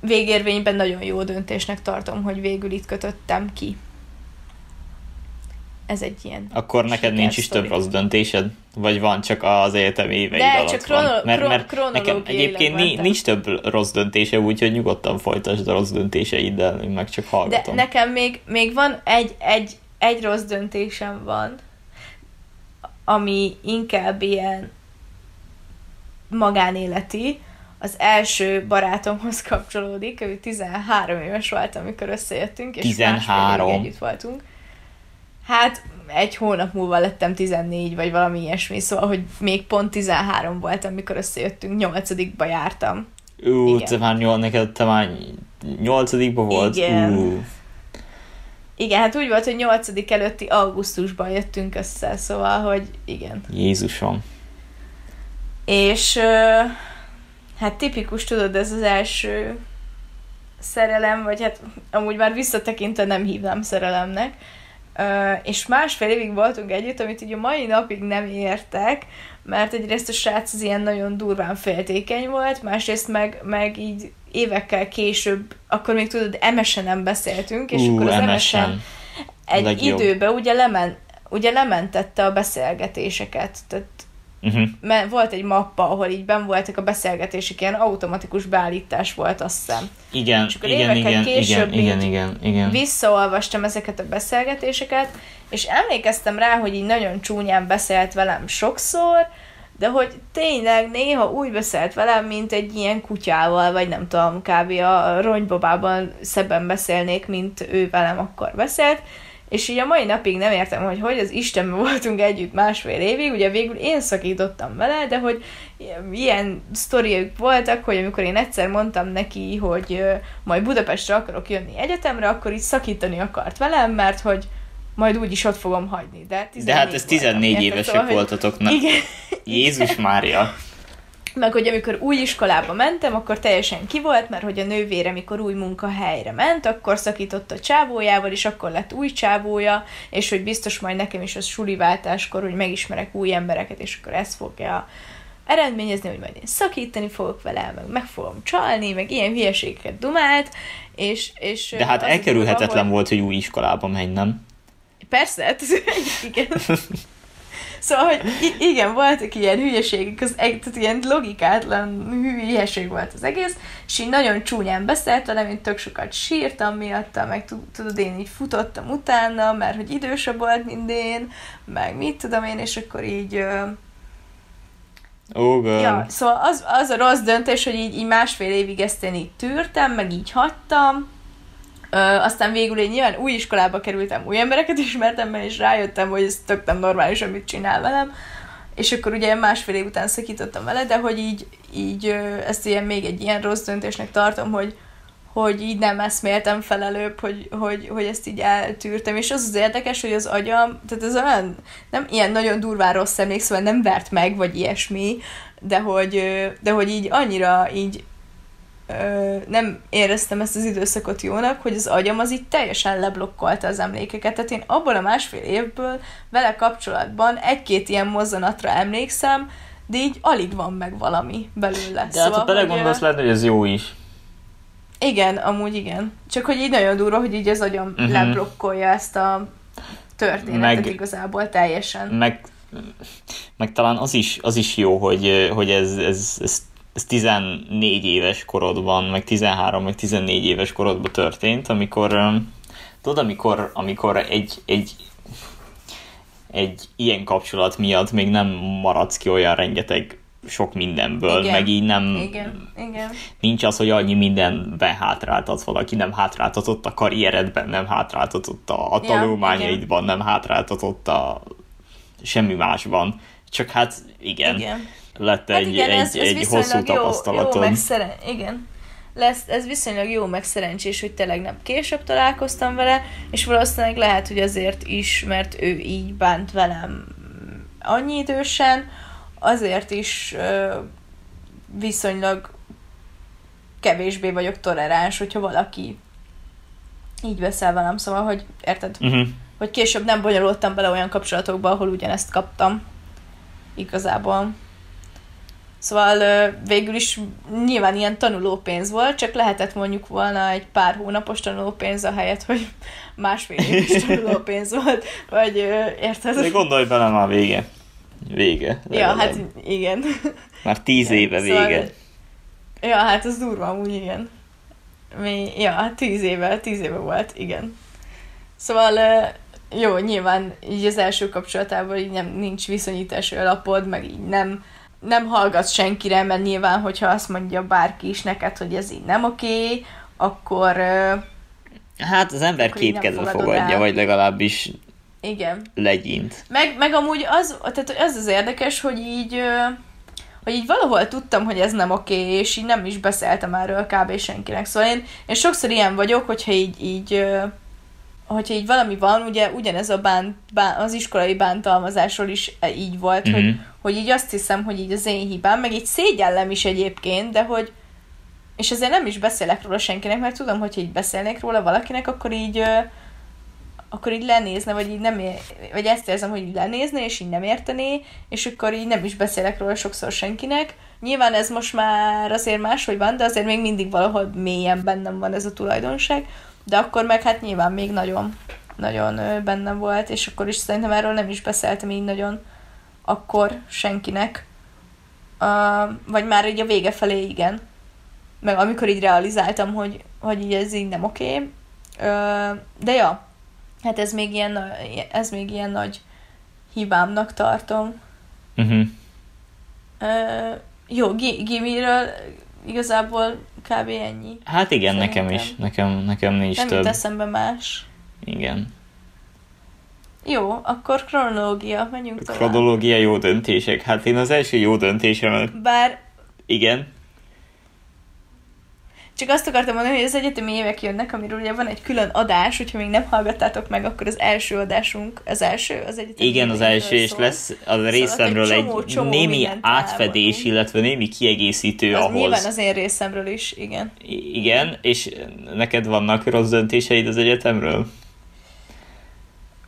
végérvényben nagyon jó döntésnek tartom, hogy végül itt kötöttem ki. Ez egy ilyen Akkor neked nincs is több rossz döntésed? Vagy van csak az egyetem éveid De, alatt csak van? krono- Mert, mert nekem egyébként mentem. nincs több rossz döntése, úgyhogy nyugodtan folytasd a rossz döntéseiddel, én meg csak De hallgatom. nekem még, még van egy, egy, egy rossz döntésem van, ami inkább ilyen magánéleti. Az első barátomhoz kapcsolódik, ő 13 éves volt, amikor összejöttünk, és 13. másfél évig együtt voltunk. Hát egy hónap múlva lettem 14, vagy valami ilyesmi, szóval, hogy még pont 13 voltam, amikor összejöttünk, nyolcadikba jártam. Ú, Igen. te már nyol, neked te már nyolcadikban volt? Igen. Ú, Igen, hát úgy volt, hogy 8 előtti augusztusban jöttünk össze, szóval, hogy igen. Jézusom. És hát tipikus, tudod, ez az első szerelem, vagy hát amúgy már visszatekintve nem hívnám szerelemnek, Ö, és másfél évig voltunk együtt, amit ugye a mai napig nem értek, mert egyrészt a srác az ilyen nagyon durván féltékeny volt, másrészt meg, meg így évekkel később, akkor még tudod, emesen nem beszéltünk, és Ú, akkor az emesen egy Legjobb. időben ugye, lemen, ugye lementette a beszélgetéseket, tehát Uh-huh. mert volt egy mappa, ahol így ben voltak a beszélgetések, ilyen automatikus beállítás volt, azt hiszem. Igen, És akkor igen, évekkel igen, később igen, igen, igen, igen. Visszaolvastam ezeket a beszélgetéseket, és emlékeztem rá, hogy így nagyon csúnyán beszélt velem sokszor, de hogy tényleg néha úgy beszélt velem, mint egy ilyen kutyával, vagy nem tudom, kb. a ronybabában szebben beszélnék, mint ő velem akkor beszélt, és így a mai napig nem értem, hogy hogy az Istenben voltunk együtt másfél évig, ugye végül én szakítottam vele, de hogy ilyen sztoriak voltak, hogy amikor én egyszer mondtam neki, hogy majd Budapestre akarok jönni egyetemre, akkor így szakítani akart velem, mert hogy majd úgyis ott fogom hagyni. De, de hát ez 14 voltam, évesek szóval, voltatok, nem? Igen. Jézus Mária. Meg hogy amikor új iskolába mentem, akkor teljesen ki volt, mert hogy a nővére, amikor új munkahelyre ment, akkor szakított a csávójával, és akkor lett új csávója, és hogy biztos majd nekem is az suliváltáskor, hogy megismerek új embereket, és akkor ez fogja eredményezni, hogy majd én szakítani fogok vele, meg meg fogom csalni, meg ilyen hülyeségeket dumált, és... és De hát elkerülhetetlen volt, hogy új iskolába menj, nem? Persze, hát igen. Szóval, hogy igen, voltak ilyen hülyeségek, az, tehát ilyen logikátlan hülyeség volt az egész, és így nagyon csúnyán beszélt velem, én tök sokat sírtam miatta, meg tudod, én így futottam utána, mert hogy idősebb volt, mint én, meg mit tudom én, és akkor így Oh, God. Ja, szóval az, az a rossz döntés, hogy így, így másfél évig ezt én így tűrtem, meg így hagytam, Ö, aztán végül én nyilván új iskolába kerültem, új embereket ismertem meg, és rájöttem, hogy ez tök nem normális, amit csinál velem. És akkor ugye másfél év után szakítottam vele, de hogy így, így ezt ilyen még egy ilyen rossz döntésnek tartom, hogy, hogy így nem eszméltem fel előbb, hogy, hogy, hogy ezt így eltűrtem, és az az érdekes, hogy az agyam, tehát ez olyan, nem ilyen nagyon durván rossz emlék, szóval nem vert meg, vagy ilyesmi, de hogy, de hogy így annyira így ö, nem éreztem ezt az időszakot jónak, hogy az agyam az így teljesen leblokkolta az emlékeket. Tehát én abból a másfél évből vele kapcsolatban egy-két ilyen mozzanatra emlékszem, de így alig van meg valami belőle. De szóval, hát ha belegondolsz, lehet, hogy ez jó is. Igen, amúgy igen. Csak hogy így nagyon durva, hogy így az agyam uh-huh. leblokkolja ezt a történetet meg, igazából teljesen. Meg, meg talán az is, az is jó, hogy, hogy ez, ez, ez ez 14 éves korodban, meg 13, meg 14 éves korodban történt, amikor tudod, amikor, amikor egy, egy, egy ilyen kapcsolat miatt még nem maradsz ki olyan rengeteg sok mindenből, igen, meg így nem igen, igen. nincs az, hogy annyi mindenben hátráltatsz valaki, nem hátráltatott a karrieredben, nem hátráltatott a, a tanulmányaidban, nem hátráltatott a semmi másban. Csak hát igen. igen lett hát egy, igen, egy, ez, ez egy hosszú tapasztalatod. Jó, jó megszeren... Igen. Lesz, ez viszonylag jó, meg szerencsés, hogy tényleg nem később találkoztam vele, és valószínűleg lehet, hogy azért is, mert ő így bánt velem annyi idősen, azért is ö, viszonylag kevésbé vagyok toleráns, hogyha valaki így veszel velem, szóval, hogy érted? Uh-huh. Hogy később nem bonyolultam bele olyan kapcsolatokba, ahol ugyanezt kaptam. Igazából. Szóval végül is nyilván ilyen tanulópénz volt, csak lehetett mondjuk volna egy pár hónapos tanulópénz a helyet, hogy másfél éves tanulópénz volt, vagy érted? De gondolj bele már vége. Vége. Ja, hát igen. Már tíz éve szóval, vége. Ja, hát az durva amúgy, igen. Mi, ja, hát tíz éve, tíz éve volt, igen. Szóval jó, nyilván így az első kapcsolatában így nem, nincs viszonyítási alapod, meg így nem nem hallgatsz senkire, mert nyilván, hogyha azt mondja bárki is neked, hogy ez így nem oké, akkor... Hát az ember kétkedve fogadja, el. vagy legalábbis igen. legyint. Meg, meg amúgy az, tehát az az érdekes, hogy így, hogy így valahol tudtam, hogy ez nem oké, és így nem is beszéltem erről kb. senkinek. Szóval én, én sokszor ilyen vagyok, hogyha így, így hogyha így valami van, ugye ugyanez a bán, bán, az iskolai bántalmazásról is így volt, mm-hmm. hogy, hogy így azt hiszem, hogy így az én hibám, meg így szégyellem is egyébként, de hogy és ezért nem is beszélek róla senkinek, mert tudom, hogy így beszélnék róla valakinek, akkor így akkor így lenézne, vagy így nem, vagy ezt érzem, hogy így lenézne, és így nem értené, és akkor így nem is beszélek róla sokszor senkinek. Nyilván ez most már azért máshogy van, de azért még mindig valahol mélyen bennem van ez a tulajdonság. De akkor meg hát nyilván még nagyon, nagyon bennem volt, és akkor is szerintem erről nem is beszéltem így nagyon akkor senkinek. Uh, vagy már így a vége felé igen. Meg amikor így realizáltam, hogy, hogy így ez így nem oké. Okay. Uh, de ja, hát ez még ilyen, ez még ilyen nagy hibámnak tartom. Uh-huh. Uh, jó, Gimiről igazából kb. ennyi. Hát igen, Szerintem. nekem is. Nekem, nekem nincs Nem több. Nem eszembe más. Igen. Jó, akkor kronológia, menjünk tovább. Kronológia jó döntések. Hát én az első jó döntésemet, Bár igen, csak azt akartam mondani, hogy az egyetemi évek jönnek, amiről ugye van egy külön adás, hogyha még nem hallgattátok meg, akkor az első adásunk, az első, az egyetemi igen az első, és szól. lesz a részemről egy csomó- csomó némi átfedés, elmondunk. illetve némi kiegészítő Az ahhoz. nyilván az én részemről is, igen. I- Igen, és neked vannak rossz döntéseid az egyetemről?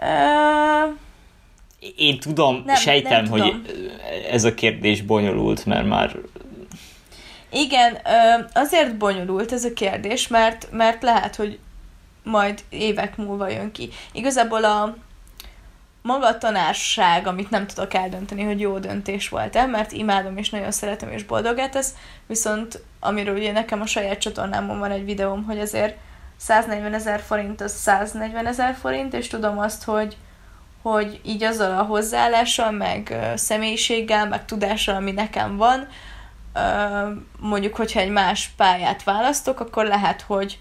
Uh, Én tudom, Nem, sejtem, nem hogy tudom. ez a kérdés bonyolult, mert már igen, azért bonyolult ez a kérdés, mert, mert lehet, hogy majd évek múlva jön ki. Igazából a maga a tanárság, amit nem tudok eldönteni, hogy jó döntés volt-e, mert imádom és nagyon szeretem és boldogá tesz, viszont amiről ugye nekem a saját csatornámon van egy videóm, hogy azért 140 ezer forint az 140 ezer forint, és tudom azt, hogy, hogy így azzal a hozzáállással, meg személyiséggel, meg tudással, ami nekem van, mondjuk, hogyha egy más pályát választok, akkor lehet, hogy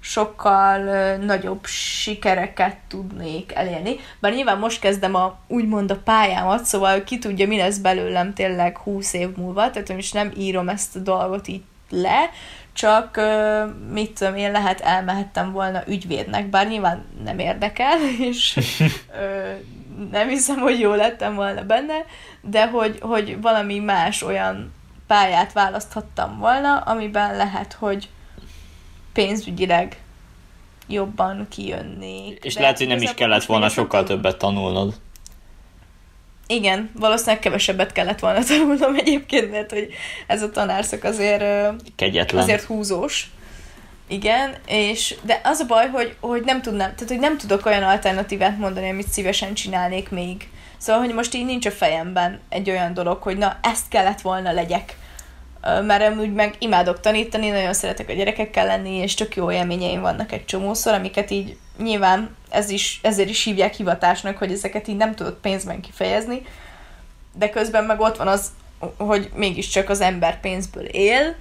sokkal nagyobb sikereket tudnék elérni. Bár nyilván most kezdem a, úgymond a pályámat, szóval ki tudja, mi lesz belőlem tényleg 20 év múlva, tehát is nem írom ezt a dolgot így le, csak mit tudom én, lehet elmehettem volna ügyvédnek, bár nyilván nem érdekel, és nem hiszem, hogy jó lettem volna benne, de hogy, hogy valami más olyan pályát választhattam volna, amiben lehet, hogy pénzügyileg jobban kijönnék. és De lehet, hogy nem is kellett volna sokkal többet tanulnod. Igen, valószínűleg kevesebbet kellett volna tanulnom egyébként, mert hogy ez a tanárszak azért, Kegyetlen. azért húzós. Igen, és de az a baj, hogy, hogy nem tudnám, tehát hogy nem tudok olyan alternatívát mondani, amit szívesen csinálnék még. Szóval, hogy most így nincs a fejemben egy olyan dolog, hogy na, ezt kellett volna legyek. Mert amúgy meg imádok tanítani, nagyon szeretek a gyerekekkel lenni, és tök jó élményeim vannak egy csomószor, amiket így nyilván ez is, ezért is hívják hivatásnak, hogy ezeket így nem tudod pénzben kifejezni, de közben meg ott van az, hogy mégiscsak az ember pénzből él,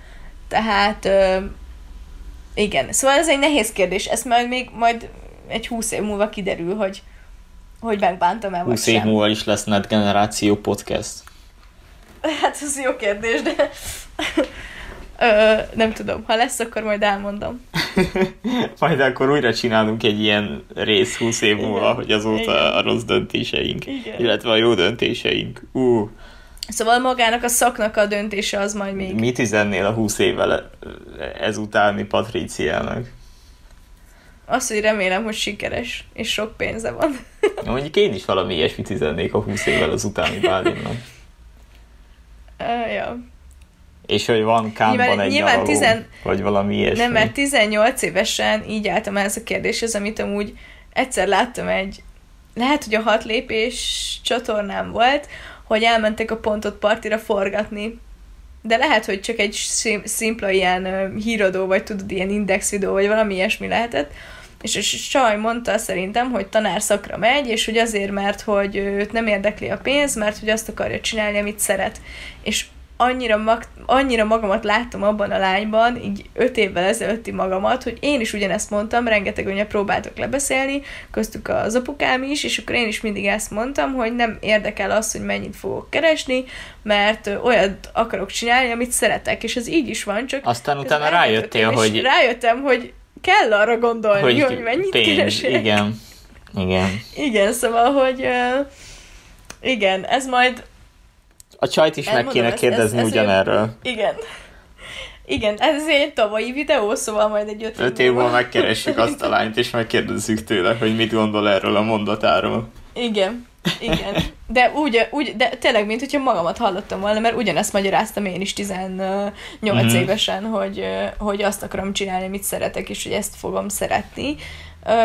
tehát ö, igen, szóval ez egy nehéz kérdés, ezt majd még majd egy húsz év múlva kiderül, hogy, hogy megbántam-e vagy 20 év sem. múlva is lesz Net Generáció Podcast. Hát ez jó kérdés, de ö, nem tudom. Ha lesz, akkor majd elmondom. Majd akkor újra csinálunk egy ilyen rész 20 év Igen. múlva, hogy azóta Igen. a rossz döntéseink, Igen. illetve a jó döntéseink. Ú, Szóval magának a szaknak a döntése az majd még. mit üzennél a 20 évvel ezutáni Patriciának? Azt, hogy remélem, hogy sikeres, és sok pénze van. Mondjuk én is valami ilyesmit üzennék a 20 évvel az utáni Bálinnak. Uh, ja. És hogy van Kámban Nyilván- egy nyilván nyaraló, tizen- vagy valami ilyesmi. Nem, mert 18 évesen így álltam ehhez a kérdéshez, amit amúgy egyszer láttam egy, lehet, hogy a hat lépés csatornám volt, hogy elmentek a pontot partira forgatni. De lehet, hogy csak egy szim- szimpla ilyen ö, híradó, vagy tudod, ilyen index videó, vagy valami ilyesmi lehetett. És a Saj mondta szerintem, hogy tanár szakra megy, és hogy azért, mert hogy őt nem érdekli a pénz, mert hogy azt akarja csinálni, amit szeret. És annyira, mag, annyira magamat láttam abban a lányban, így öt évvel ezelőtti magamat, hogy én is ugyanezt mondtam, rengeteg anya próbáltak lebeszélni, köztük az apukám is, és akkor én is mindig ezt mondtam, hogy nem érdekel az, hogy mennyit fogok keresni, mert olyat akarok csinálni, amit szeretek, és ez így is van, csak Aztán utána rájöttél, hogy, rájöttem, hogy kell arra gondolni, hogy, hogy mennyit pénz, keresek. igen. Igen. Igen, szóval, hogy uh, igen, ez majd A csajt is meg Elmondom, kéne ez- kérdezni ez- ez ugyanerről. Igen. Igen, ez egy tavalyi videó, szóval majd egy öt, Öt év múlva megkeressük azt a lányt, és megkérdezzük tőle, hogy mit gondol erről a mondatáról. Igen, igen. De úgy, úgy, de tényleg, mint hogyha magamat hallottam volna, mert ugyanezt magyaráztam én is 18 Mhm. mm. évesen, hogy, hogy azt akarom csinálni, amit szeretek, és hogy ezt fogom szeretni.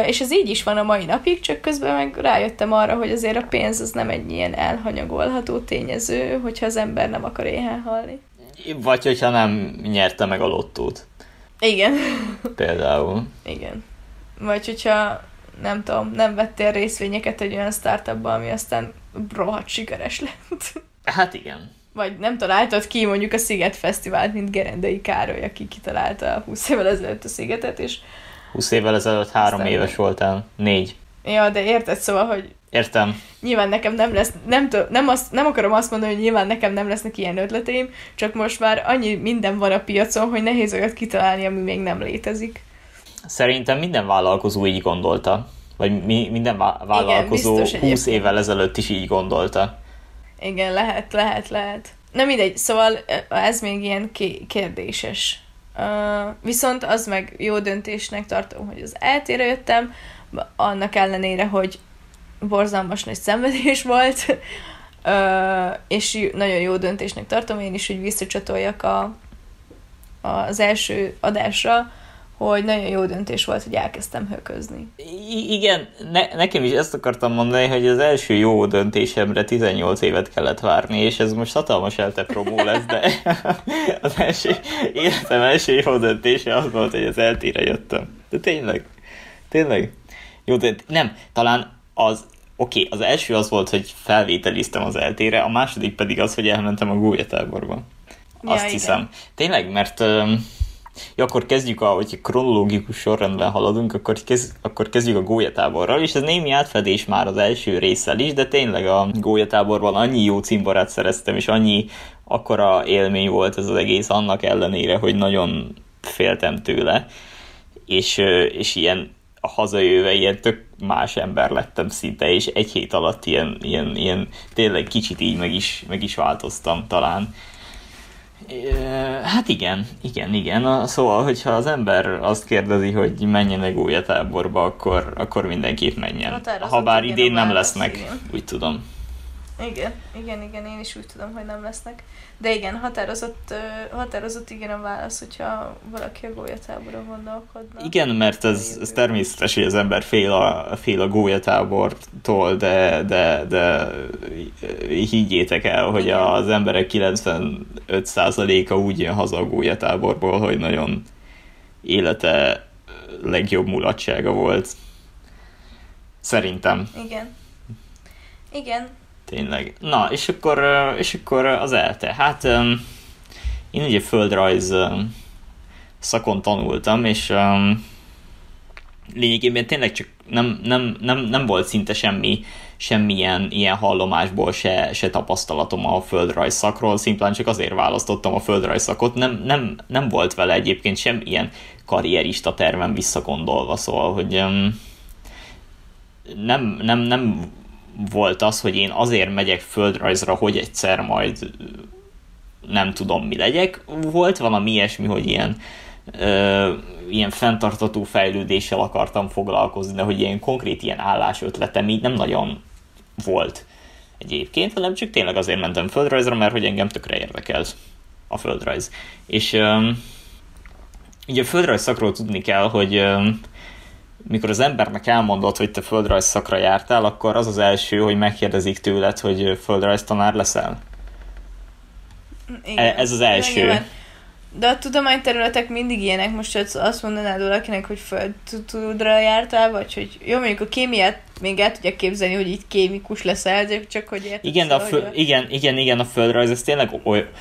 És ez így is van a mai napig, csak közben meg rájöttem arra, hogy azért a pénz az nem egy ilyen elhanyagolható tényező, hogyha az ember nem akar éhen halni. Vagy hogyha nem nyerte meg a lottót, Igen. például. Igen. Vagy hogyha nem tudom, nem vettél részvényeket egy olyan startupba, ami aztán rohadt sikeres lett. Hát igen. Vagy nem találtad ki mondjuk a Sziget Fesztivált, mint Gerendai Károly, aki kitalálta 20 évvel ezelőtt a Szigetet, és 20 évvel ezelőtt három Aztán éves voltál. Négy. ja, de érted, szóval, hogy Értem. Nyilván nekem nem lesz, nem, t- nem, azt, nem akarom azt mondani, hogy nyilván nekem nem lesznek ilyen ötleteim, csak most már annyi minden van a piacon, hogy nehéz olyat kitalálni, ami még nem létezik. Szerintem minden vállalkozó így gondolta. Vagy mi, minden vállalkozó Igen, 20 egyébként. évvel ezelőtt is így gondolta. Igen, lehet, lehet, lehet. Na mindegy, szóval ez még ilyen kérdéses. Viszont az meg jó döntésnek tartom, hogy az eltére jöttem, annak ellenére, hogy borzalmas nagy szenvedés volt, uh, és nagyon jó döntésnek tartom én is, hogy visszacsatoljak a, az első adásra, hogy nagyon jó döntés volt, hogy elkezdtem höközni. I- igen, ne, nekem is ezt akartam mondani, hogy az első jó döntésemre 18 évet kellett várni, és ez most hatalmas elte promó lesz, de az első, életem első jó döntése az volt, hogy az eltére jöttem. De tényleg, tényleg. Jó, de nem, talán az oké, okay, az első az volt, hogy felvételiztem az eltére, a második pedig az, hogy elmentem a gólyatáborba. Azt ja, hiszem. Igen. Tényleg, mert ja, akkor kezdjük, a, hogy kronológikus sorrendben haladunk, akkor, kezd, akkor kezdjük a gólyatáborral, és ez némi átfedés már az első résszel is, de tényleg a gólyatáborban annyi jó cimborát szereztem, és annyi akkora élmény volt ez az egész annak ellenére, hogy nagyon féltem tőle, és, és ilyen a hazajöve ilyen tök más ember lettem szinte, és egy hét alatt ilyen, ilyen, ilyen tényleg kicsit így meg is, meg is változtam talán. Hát igen, igen, igen. Szóval, hogyha az ember azt kérdezi, hogy menjen egy gólyatáborba, akkor, akkor mindenképp menjen. Ha bár idén nem lesznek, igen. úgy tudom. Igen, igen, igen, én is úgy tudom, hogy nem lesznek. De igen, határozott, határozott igen a válasz, hogyha valaki a gólyatáborra gondolkodna. Igen, mert ez, ez természetes, hogy az ember fél a, fél a gólyatábortól, de, de, de higgyétek el, hogy igen. az emberek 95%-a úgy jön haza a gólyatáborból, hogy nagyon élete legjobb mulatsága volt. Szerintem. Igen. Igen, Tényleg. Na, és akkor, és akkor az ELTE. Hát én ugye földrajz szakon tanultam, és lényegében tényleg csak nem, nem, nem, nem volt szinte semmi, semmilyen ilyen hallomásból se, se tapasztalatom a földrajz szakról, szimplán csak azért választottam a földrajz szakot, nem, nem, nem volt vele egyébként sem ilyen karrierista tervem visszagondolva, szóval, hogy nem, nem, nem volt az, hogy én azért megyek földrajzra, hogy egyszer majd nem tudom mi legyek. Volt valami ilyesmi, hogy ilyen ö, ilyen fenntartató fejlődéssel akartam foglalkozni, de hogy ilyen konkrét ilyen ötletem így nem nagyon volt egyébként, hanem csak tényleg azért mentem földrajzra, mert hogy engem tökre érdekel a földrajz. És ö, ugye a földrajz szakról tudni kell, hogy ö, mikor az embernek elmondod, hogy te földrajz szakra jártál, akkor az az első, hogy megkérdezik tőled, hogy földrajz tanár leszel. Igen. E, ez az első. Igen, de a tudományterületek mindig ilyenek, most azt mondanád valakinek, hogy földtudra jártál, vagy hogy jó, mondjuk a kémiát még el tudja képzelni, hogy itt kémikus leszel, de csak hogy érted. Igen, de a föl, igen, igen, igen, a földrajz ez tényleg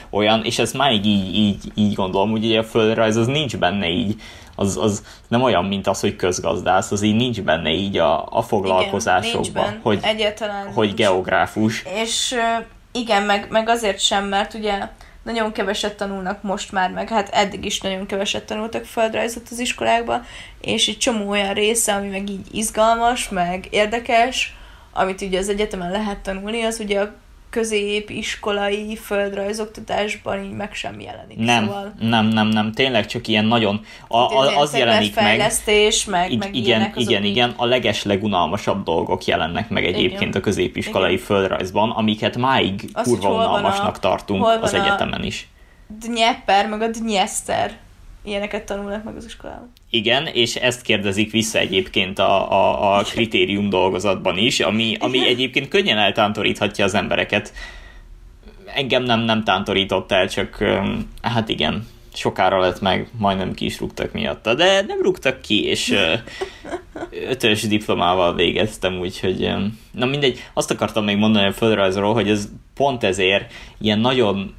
olyan, és ez már így, így, így gondolom, hogy ugye a földrajz az nincs benne így az, az nem olyan, mint az, hogy közgazdász, az így nincs benne így a, a foglalkozásokban, hogy, Egyáltalán hogy nincs. geográfus. És igen, meg, meg azért sem, mert ugye nagyon keveset tanulnak most már, meg hát eddig is nagyon keveset tanultak földrajzot az iskolákban, és egy csomó olyan része, ami meg így izgalmas, meg érdekes, amit ugye az egyetemen lehet tanulni, az ugye a középiskolai földrajzoktatásban így meg sem jelenik. Nem, szóval... nem, nem, nem, tényleg csak ilyen nagyon, a, a, az jelenik meg. meg, így, meg igen, igen, így... igen, a leges legunalmasabb dolgok jelennek meg egyébként igen. a középiskolai igen. földrajzban, amiket máig az, kurva unalmasnak a, tartunk az egyetemen is. Dnyeper, meg a Dnyeszter ilyeneket tanulnak meg az iskolában. Igen, és ezt kérdezik vissza egyébként a, a, a kritérium dolgozatban is, ami, ami egyébként könnyen eltántoríthatja az embereket. Engem nem, nem tántorított el, csak hát igen, sokára lett meg, majdnem ki is rúgtak miatta, de nem rúgtak ki, és ötös diplomával végeztem, úgyhogy na mindegy, azt akartam még mondani a földrajzról, hogy ez pont ezért ilyen nagyon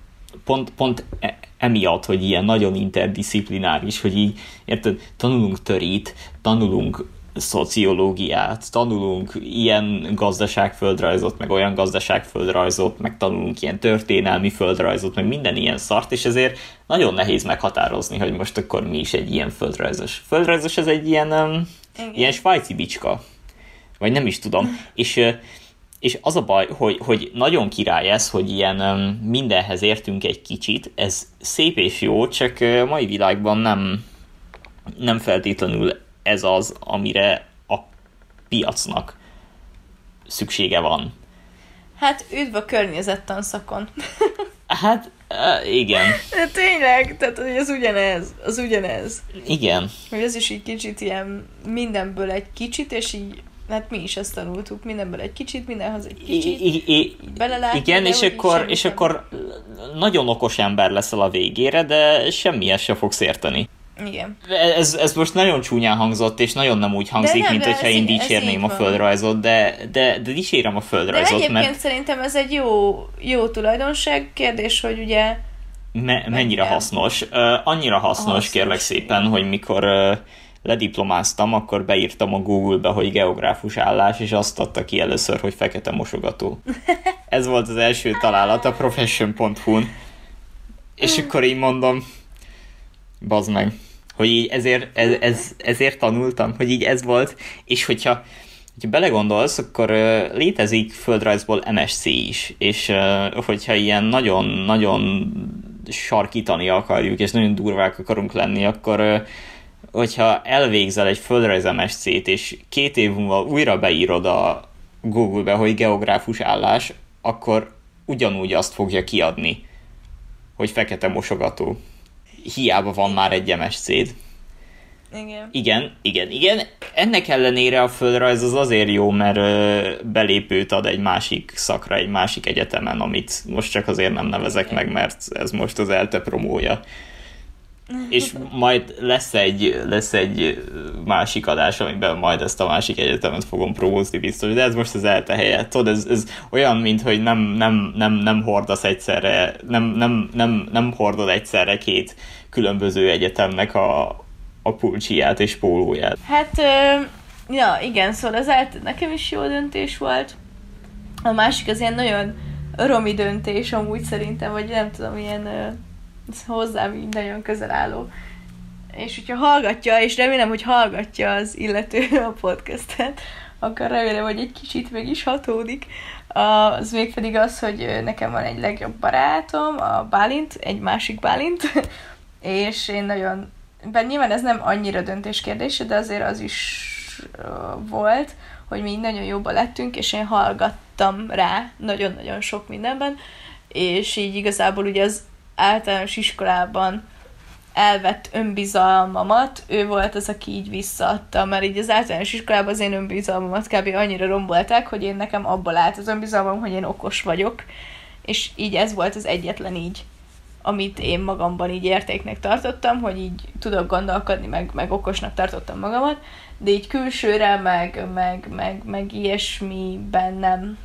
pont, pont e, emiatt, hogy ilyen nagyon interdisziplináris, hogy így, érted, tanulunk törít, tanulunk szociológiát, tanulunk ilyen gazdaságföldrajzot, meg olyan gazdaságföldrajzot, meg tanulunk ilyen történelmi földrajzot, meg minden ilyen szart, és ezért nagyon nehéz meghatározni, hogy most akkor mi is egy ilyen földrajzos. Földrajzos ez egy ilyen, um, ilyen svájci bicska, vagy nem is tudom, és és az a baj, hogy, hogy nagyon király ez, hogy ilyen mindenhez értünk egy kicsit, ez szép és jó, csak mai világban nem, nem feltétlenül ez az, amire a piacnak szüksége van. Hát üdv a környezettanszakon. hát igen. De tényleg, tehát hogy az ugyanez, az ugyanez. Igen. Hogy ez is így kicsit ilyen mindenből egy kicsit, és így hát mi is ezt tanultuk, mindenből egy kicsit, mindenhoz egy kicsit, I, I, I, belelátni, Igen, és akkor, és akkor nagyon okos ember leszel a végére, de semmihez se fogsz érteni. Igen. Ez, ez most nagyon csúnyán hangzott, és nagyon nem úgy hangzik, nem, mint hogyha én dicsérném a földrajzot, de, de, de dicsérem a földrajzot. De egyébként mert... szerintem ez egy jó, jó tulajdonság. Kérdés, hogy ugye... Me, mennyire hasznos. Uh, annyira hasznos, hasznos, kérlek szépen, hogy mikor uh, lediplomáztam, akkor beírtam a Google-be, hogy geográfus állás, és azt adta ki először, hogy fekete mosogató. Ez volt az első találat a profession.hu-n. És akkor így mondom, bazd meg, hogy így ezért, ez, ez, ezért tanultam, hogy így ez volt, és hogyha, hogyha belegondolsz, akkor uh, létezik földrajzból MSC is, és uh, hogyha ilyen nagyon-nagyon sarkítani akarjuk, és nagyon durvák akarunk lenni, akkor uh, hogyha elvégzel egy földrajz MSC-t, és két év múlva újra beírod a Google-be, hogy geográfus állás, akkor ugyanúgy azt fogja kiadni, hogy fekete mosogató. Hiába van már egy MSC-d. Igen. Igen, igen, igen. Ennek ellenére a földrajz az azért jó, mert belépőt ad egy másik szakra, egy másik egyetemen, amit most csak azért nem nevezek meg, mert ez most az ELTE promója és majd lesz egy, lesz egy másik adás, amiben majd ezt a másik egyetemet fogom promózni biztos, de ez most az elte helyett. Tudod, ez, ez olyan, mint hogy nem, nem, nem, nem hordasz egyszerre, nem, nem, nem, nem hordod egyszerre két különböző egyetemnek a, a pulcsiát és pólóját. Hát, ja, igen, szóval az elte nekem is jó döntés volt. A másik az ilyen nagyon romi döntés amúgy szerintem, vagy nem tudom, ilyen hozzám így nagyon közel álló. És hogyha hallgatja, és remélem, hogy hallgatja az illető a podcastet, akkor remélem, hogy egy kicsit meg is hatódik. Az még pedig az, hogy nekem van egy legjobb barátom, a Bálint, egy másik Bálint, és én nagyon, bár nyilván ez nem annyira döntés kérdése, de azért az is volt, hogy mi nagyon jobban lettünk, és én hallgattam rá nagyon-nagyon sok mindenben, és így igazából ugye az általános iskolában elvett önbizalmamat, ő volt az, aki így visszaadta, mert így az általános iskolában az én önbizalmamat kb. annyira rombolták, hogy én nekem abból állt az önbizalmam, hogy én okos vagyok, és így ez volt az egyetlen így, amit én magamban így értéknek tartottam, hogy így tudok gondolkodni, meg, meg okosnak tartottam magamat, de így külsőre, meg, meg, meg, meg ilyesmiben nem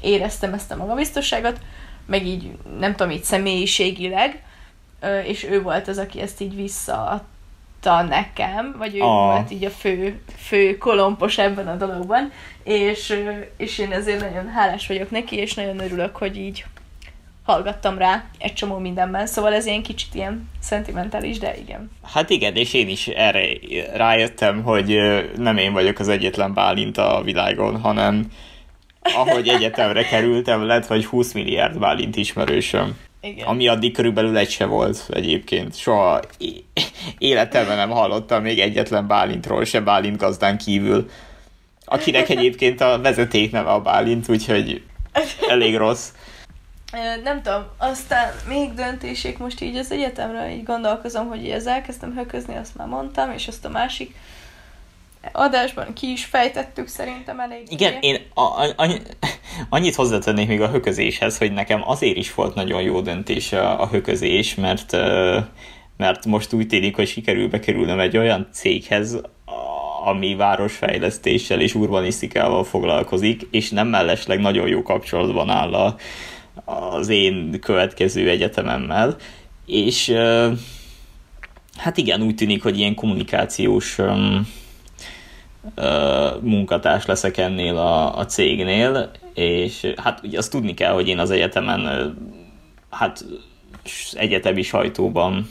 éreztem ezt a magabiztosságot, meg így, nem tudom, így személyiségileg, és ő volt az, aki ezt így visszaadta nekem, vagy ő ah. volt így a fő, fő kolompos ebben a dologban, és, és én ezért nagyon hálás vagyok neki, és nagyon örülök, hogy így hallgattam rá egy csomó mindenben, szóval ez ilyen kicsit ilyen szentimentális, de igen. Hát igen, és én is erre rájöttem, hogy nem én vagyok az egyetlen Bálint a világon, hanem ahogy egyetemre kerültem, lett vagy 20 milliárd Bálint ismerősöm. Igen. Ami addig körülbelül egy se volt egyébként. Soha életemben nem hallottam még egyetlen Bálintról, se Bálint gazdán kívül. Akinek egyébként a vezeték neve a Bálint, úgyhogy elég rossz. Nem tudom, aztán még döntések most így az egyetemről így gondolkozom, hogy ez elkezdtem höközni, azt már mondtam, és azt a másik adásban ki is fejtettük szerintem elég. Igen, én a, a, annyi, annyit hozzátennék még a höközéshez, hogy nekem azért is volt nagyon jó döntés a, a höközés, mert, mert most úgy tűnik, hogy sikerül bekerülnem egy olyan céghez, ami városfejlesztéssel és urbanisztikával foglalkozik, és nem mellesleg nagyon jó kapcsolatban áll a, az én következő egyetememmel, és hát igen, úgy tűnik, hogy ilyen kommunikációs munkatárs leszek ennél a, a cégnél, és hát ugye azt tudni kell, hogy én az egyetemen hát egyetemi sajtóban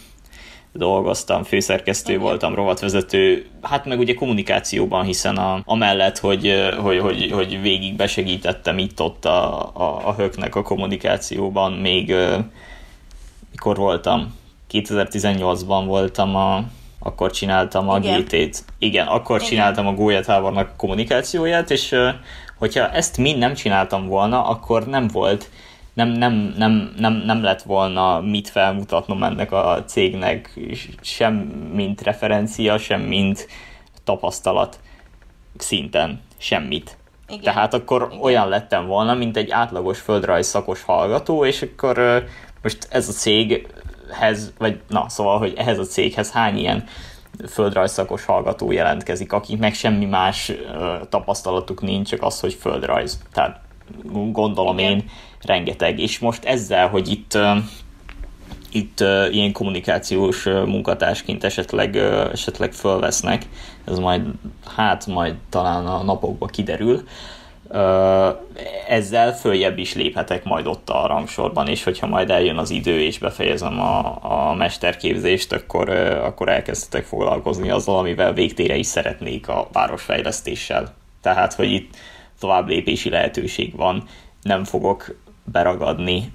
dolgoztam, főszerkesztő okay. voltam, rovatvezető, hát meg ugye kommunikációban, hiszen a, amellett, hogy, hogy, hogy, hogy végig besegítettem itt-ott a, a, a höknek a kommunikációban, még mikor voltam, 2018-ban voltam a, akkor csináltam a Igen. GT-t. Igen, akkor Igen. csináltam a gólyatábornak kommunikációját, és hogyha ezt mind nem csináltam volna, akkor nem volt nem, nem, nem, nem, nem lett volna mit felmutatnom ennek a cégnek, sem mint referencia, sem mint tapasztalat szinten, semmit. Igen. Tehát akkor Igen. olyan lettem volna, mint egy átlagos földrajz szakos hallgató, és akkor most ez a céghez, vagy na, szóval, hogy ehhez a céghez hány ilyen földrajzszakos hallgató jelentkezik, akik meg semmi más tapasztalatuk nincs, csak az, hogy földrajz. Tehát gondolom én rengeteg. És most ezzel, hogy itt itt uh, ilyen kommunikációs uh, munkatársként esetleg, uh, esetleg fölvesznek, ez majd, hát majd talán a napokba kiderül, ezzel följebb is léphetek majd ott a rangsorban, és hogyha majd eljön az idő, és befejezem a, a mesterképzést, akkor, akkor elkezdhetek foglalkozni azzal, amivel végtére is szeretnék a városfejlesztéssel. Tehát, hogy itt tovább lépési lehetőség van, nem fogok beragadni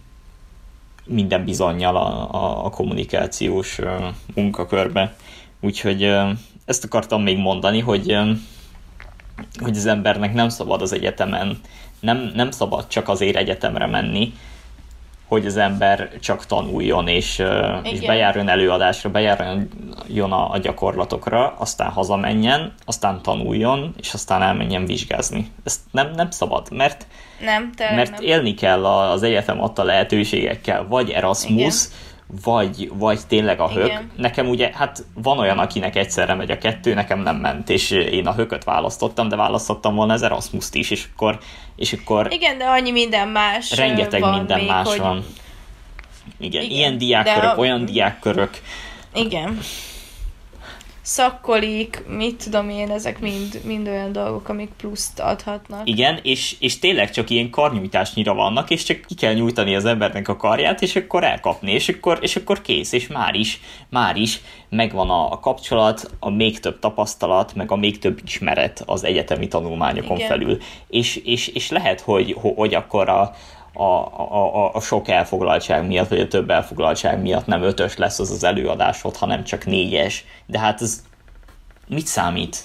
minden bizonyal a, a, a kommunikációs munkakörbe. Úgyhogy ezt akartam még mondani, hogy, hogy az embernek nem szabad az egyetemen, nem, nem szabad csak azért egyetemre menni, hogy az ember csak tanuljon, és, és bejárjon előadásra, bejárjon a, a gyakorlatokra, aztán hazamenjen, aztán tanuljon, és aztán elmenjen vizsgázni. Ezt nem, nem szabad, mert, nem, mert nem. élni kell az egyetem adta lehetőségekkel, vagy Erasmus, Igen vagy, vagy tényleg a hök. Igen. Nekem ugye, hát van olyan, akinek egyszerre megy a kettő, nekem nem ment, és én a hököt választottam, de választottam volna az erasmus is, és akkor, és akkor... Igen, de annyi minden más Rengeteg van minden még, más hogy... van. Igen, Igen, ilyen diákkörök, a... olyan diákkörök. Igen szakkolik, mit tudom én, ezek mind, mind olyan dolgok, amik pluszt adhatnak. Igen, és, és tényleg csak ilyen karnyújtásnyira vannak, és csak ki kell nyújtani az embernek a karját, és akkor elkapni, és akkor, és akkor kész, és már is, már is megvan a, a kapcsolat, a még több tapasztalat, meg a még több ismeret az egyetemi tanulmányokon Igen. felül. És, és, és lehet, hogy, hogy akkor a, a, a, a sok elfoglaltság miatt, vagy a több elfoglaltság miatt nem ötös lesz az az előadásod, hanem csak négyes. De hát ez mit számít?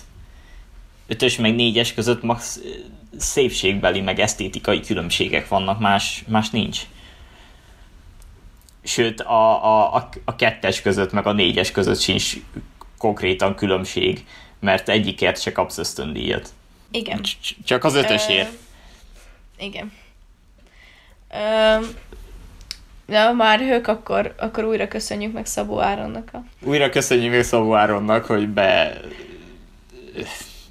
Ötös meg négyes között max szépségbeli, meg esztétikai különbségek vannak, más, más nincs. Sőt, a, a, a, a kettes között, meg a négyes között sincs konkrétan különbség, mert egyikért se kapsz ösztöndíjat. Igen. Csak az ötösért. Ö, igen. De már hők, akkor, akkor újra köszönjük meg Szabó Áronnak. A... Újra köszönjük meg Szabó Áronnak, hogy be...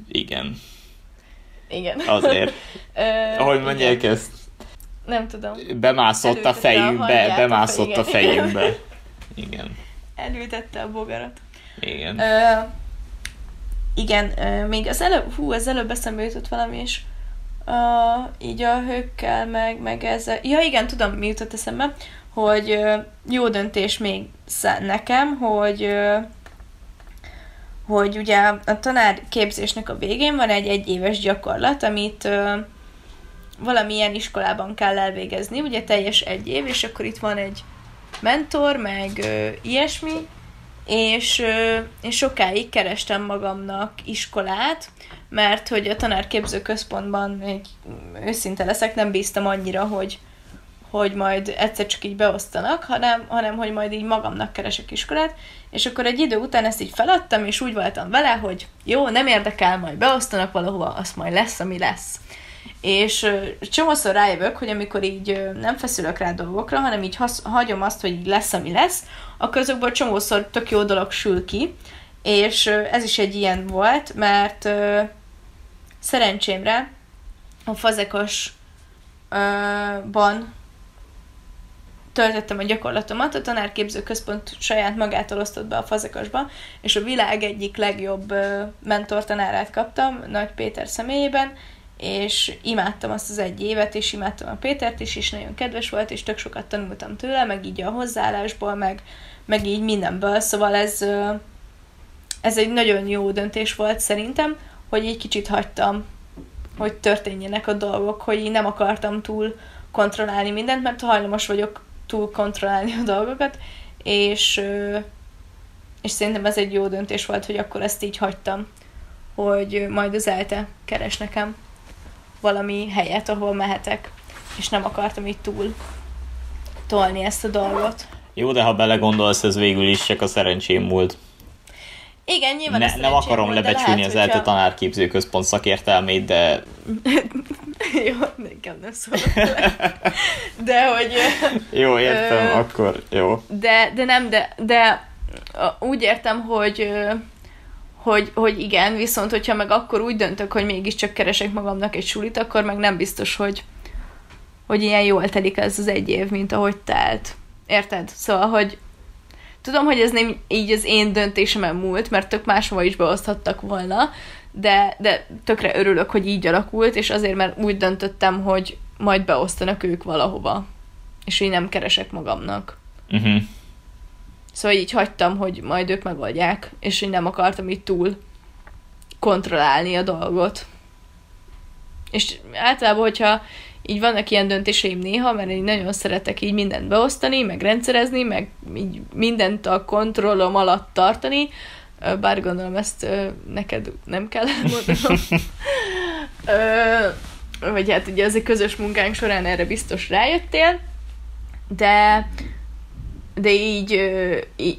Igen. Igen. Azért. Ahogy mondják ezt? Nem tudom. Bemászott a fejünkbe, a bemászott a, a fejünkbe. Igen. Elültette a bogarat. Igen. Ö, igen, ö, még az előbb, hú, az előbb eszembe jutott valami, és uh, így a hőkkel, meg, meg ezzel. Ja igen, tudom, mi jutott eszembe, hogy jó döntés még nekem, hogy hogy ugye a tanárképzésnek a végén van egy egyéves gyakorlat, amit uh, valamilyen iskolában kell elvégezni, ugye teljes egy év, és akkor itt van egy mentor, meg uh, ilyesmi, és én sokáig kerestem magamnak iskolát, mert hogy a tanárképző központban egy őszinte leszek, nem bíztam annyira, hogy, hogy majd egyszer csak így beosztanak, hanem, hanem hogy majd így magamnak keresek iskolát, és akkor egy idő után ezt így feladtam, és úgy voltam vele, hogy jó, nem érdekel, majd beosztanak valahova, az majd lesz, ami lesz. És csomószor rájövök, hogy amikor így nem feszülök rá dolgokra, hanem így hasz, hagyom azt, hogy így lesz, ami lesz, akkor azokból csomószor tök jó dolog sül ki, és ez is egy ilyen volt, mert szerencsémre a fazekasban töltöttem a gyakorlatomat, a tanárképző központ saját magától osztott be a fazekasba, és a világ egyik legjobb mentortanárát kaptam, Nagy Péter személyében, és imádtam azt az egy évet, és imádtam a Pétert is, és nagyon kedves volt, és tök sokat tanultam tőle, meg így a hozzáállásból, meg, meg így mindenből, szóval ez, ez egy nagyon jó döntés volt szerintem, hogy egy kicsit hagytam, hogy történjenek a dolgok, hogy én nem akartam túl kontrollálni mindent, mert hajlamos vagyok túl kontrollálni a dolgokat, és, és szerintem ez egy jó döntés volt, hogy akkor ezt így hagytam, hogy majd az ELTE keres nekem valami helyet, ahol mehetek, és nem akartam így túl tolni ezt a dolgot. Jó, de ha belegondolsz, ez végül is csak a szerencsém múlt. Igen, nyilván ne, Nem akarom lebecsülni lehet, az ELTE hogyha... tanárképző központ szakértelmét, de... Jó, nekem nem szól. De hogy... jó, értem, ö... akkor jó. De, de nem, de, de úgy értem, hogy hogy, hogy igen, viszont hogyha meg akkor úgy döntök, hogy mégiscsak keresek magamnak egy sulit, akkor meg nem biztos, hogy, hogy ilyen jól telik ez az egy év, mint ahogy telt. Érted? Szóval, hogy tudom, hogy ez nem így az én döntésemen múlt, mert tök máshova is beoszthattak volna, de, de tökre örülök, hogy így alakult, és azért, mert úgy döntöttem, hogy majd beosztanak ők valahova, és én nem keresek magamnak. Uh-huh. Szóval így hagytam, hogy majd ők megoldják, és én nem akartam itt túl kontrollálni a dolgot. És általában, hogyha így vannak ilyen döntéseim néha, mert én nagyon szeretek így mindent beosztani, meg rendszerezni, meg így mindent a kontrollom alatt tartani, bár gondolom ezt neked nem kell mondanom. vagy hát ugye az egy közös munkánk során erre biztos rájöttél, de de így,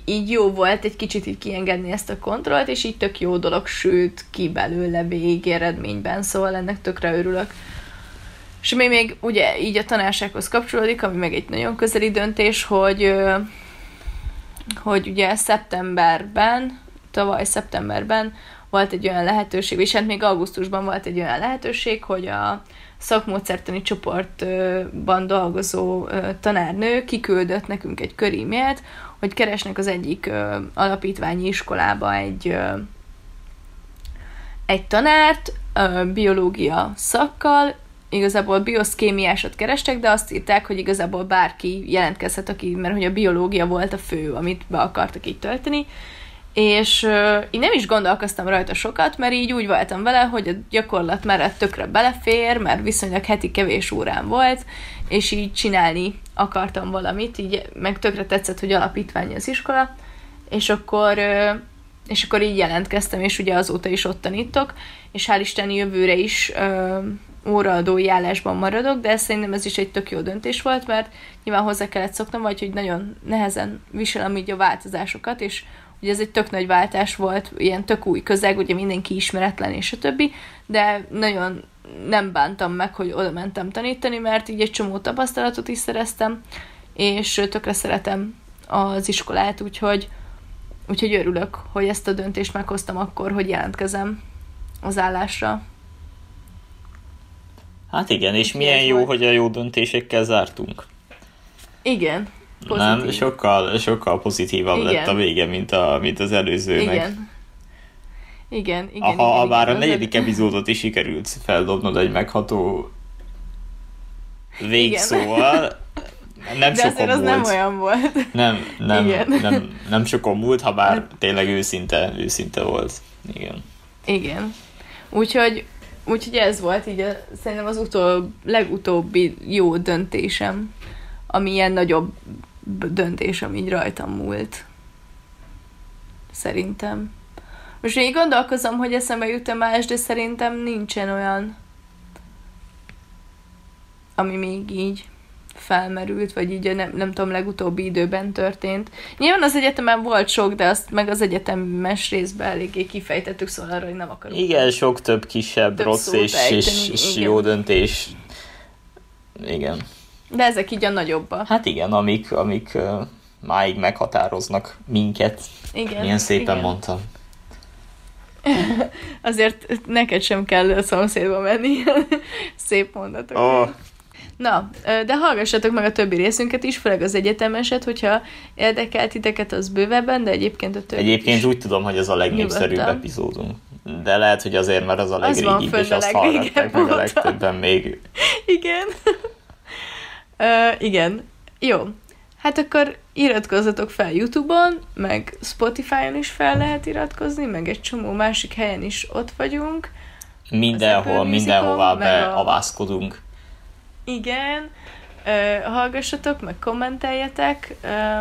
így jó volt egy kicsit így kiengedni ezt a kontrollt, és így tök jó dolog, sőt, ki belőle végeredményben, szóval ennek tökre örülök. És még, még ugye így a tanársághoz kapcsolódik, ami meg egy nagyon közeli döntés, hogy, hogy ugye szeptemberben, tavaly szeptemberben volt egy olyan lehetőség, és hát még augusztusban volt egy olyan lehetőség, hogy a szakmódszertani csoportban dolgozó tanárnő kiküldött nekünk egy körímélt, hogy keresnek az egyik alapítványi iskolába egy, egy tanárt biológia szakkal, igazából bioszkémiásot kerestek, de azt írták, hogy igazából bárki jelentkezhet, aki, mert hogy a biológia volt a fő, amit be akartak így tölteni, és uh, így nem is gondolkoztam rajta sokat, mert így úgy voltam vele, hogy a gyakorlat már tökre belefér, mert viszonylag heti kevés órán volt, és így csinálni akartam valamit, így meg tökre tetszett, hogy alapítvány az iskola, és akkor, uh, és akkor így jelentkeztem, és ugye azóta is ott tanítok, és hál' Isten jövőre is uh, óraadói állásban maradok, de szerintem ez is egy tök jó döntés volt, mert nyilván hozzá kellett szoknom, vagy hogy nagyon nehezen viselem így a változásokat, és Ugye ez egy tök nagy váltás volt, ilyen tök új közeg, ugye mindenki ismeretlen és a többi, de nagyon nem bántam meg, hogy oda mentem tanítani, mert így egy csomó tapasztalatot is szereztem, és tökre szeretem az iskolát, úgyhogy, úgyhogy örülök, hogy ezt a döntést meghoztam akkor, hogy jelentkezem az állásra. Hát igen, és milyen jó, hogy a jó döntésekkel zártunk. Igen, Pozitív. Nem, sokkal, sokkal pozitívabb igen. lett a vége, mint, a, mint az előzőnek. Igen. Igen, igen. Ha, igen, bár igen, a negyedik az... epizódot is sikerült feldobnod egy megható végszóval, nem De az múlt. nem olyan volt. Nem, nem, igen. nem, nem sokon múlt, ha bár tényleg őszinte, őszinte volt. Igen. Igen. Úgyhogy, úgyhogy ez volt így a, szerintem az utol, legutóbbi jó döntésem, ami ilyen nagyobb döntés, ami így rajtam múlt. Szerintem. Most még gondolkozom, hogy eszembe jut más, de szerintem nincsen olyan, ami még így felmerült, vagy így nem, nem tudom, legutóbbi időben történt. Nyilván az egyetemen volt sok, de azt meg az egyetemes részben eléggé kifejtettük, szóval arra, hogy nem akarok. Igen, sok több kisebb több rossz és, és, és jó döntés. Igen. De ezek így a nagyobbak. Hát igen, amik, amik uh, máig meghatároznak minket. Igen. Milyen szépen igen. mondtam. Azért neked sem kell a szomszédba menni. Szép mondatok. Oh. Na, de hallgassatok meg a többi részünket is, főleg az egyetemeset, hogyha érdekel titeket, az bővebben, de egyébként a többi Egyébként is. úgy tudom, hogy ez a legnépszerűbb Nyugodtan. epizódunk. De lehet, hogy azért, mert az a Az van legrégibb, fönn és azt hallgatták meg a legtöbben még. Igen. Ö, igen. Jó. Hát akkor iratkozzatok fel YouTube-on, meg Spotify-on is fel lehet iratkozni, meg egy csomó másik helyen is ott vagyunk. Mindenhol, Apple mindenhová meg a- beavászkodunk. Igen. Ö, hallgassatok, meg kommenteljetek. Ö,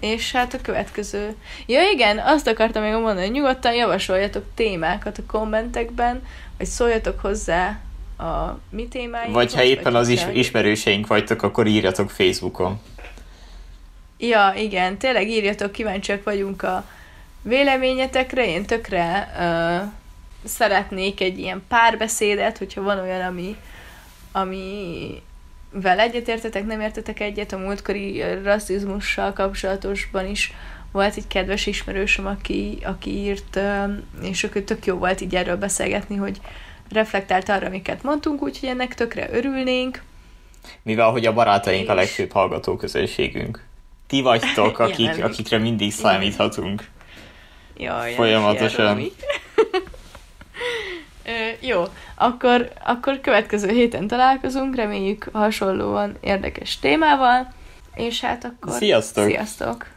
és hát a következő... Ja igen, azt akartam még mondani, hogy nyugodtan javasoljatok témákat a kommentekben, vagy szóljatok hozzá a mi témáinkhoz. Vagy ha éppen az is, ismerőseink vagytok, akkor írjatok Facebookon. Ja, igen, tényleg írjatok, kíváncsiak vagyunk a véleményetekre, én tökre ö, szeretnék egy ilyen párbeszédet, hogyha van olyan, ami, amivel egyetértetek, nem értetek egyet, a múltkori rasszizmussal kapcsolatosban is volt egy kedves ismerősöm, aki, aki írt, és akkor tök jó volt így erről beszélgetni, hogy reflektált arra, amiket mondtunk, úgyhogy ennek tökre örülnénk. Mivel, hogy a barátaink a És- legfőbb hallgató közönségünk. Ti vagytok, akik, akikre mindig számíthatunk. Jaj, Folyamatosan. Ö, Jó, akkor, akkor következő héten találkozunk, reméljük hasonlóan érdekes témával, és hát akkor Sziasztok! Sziasztok!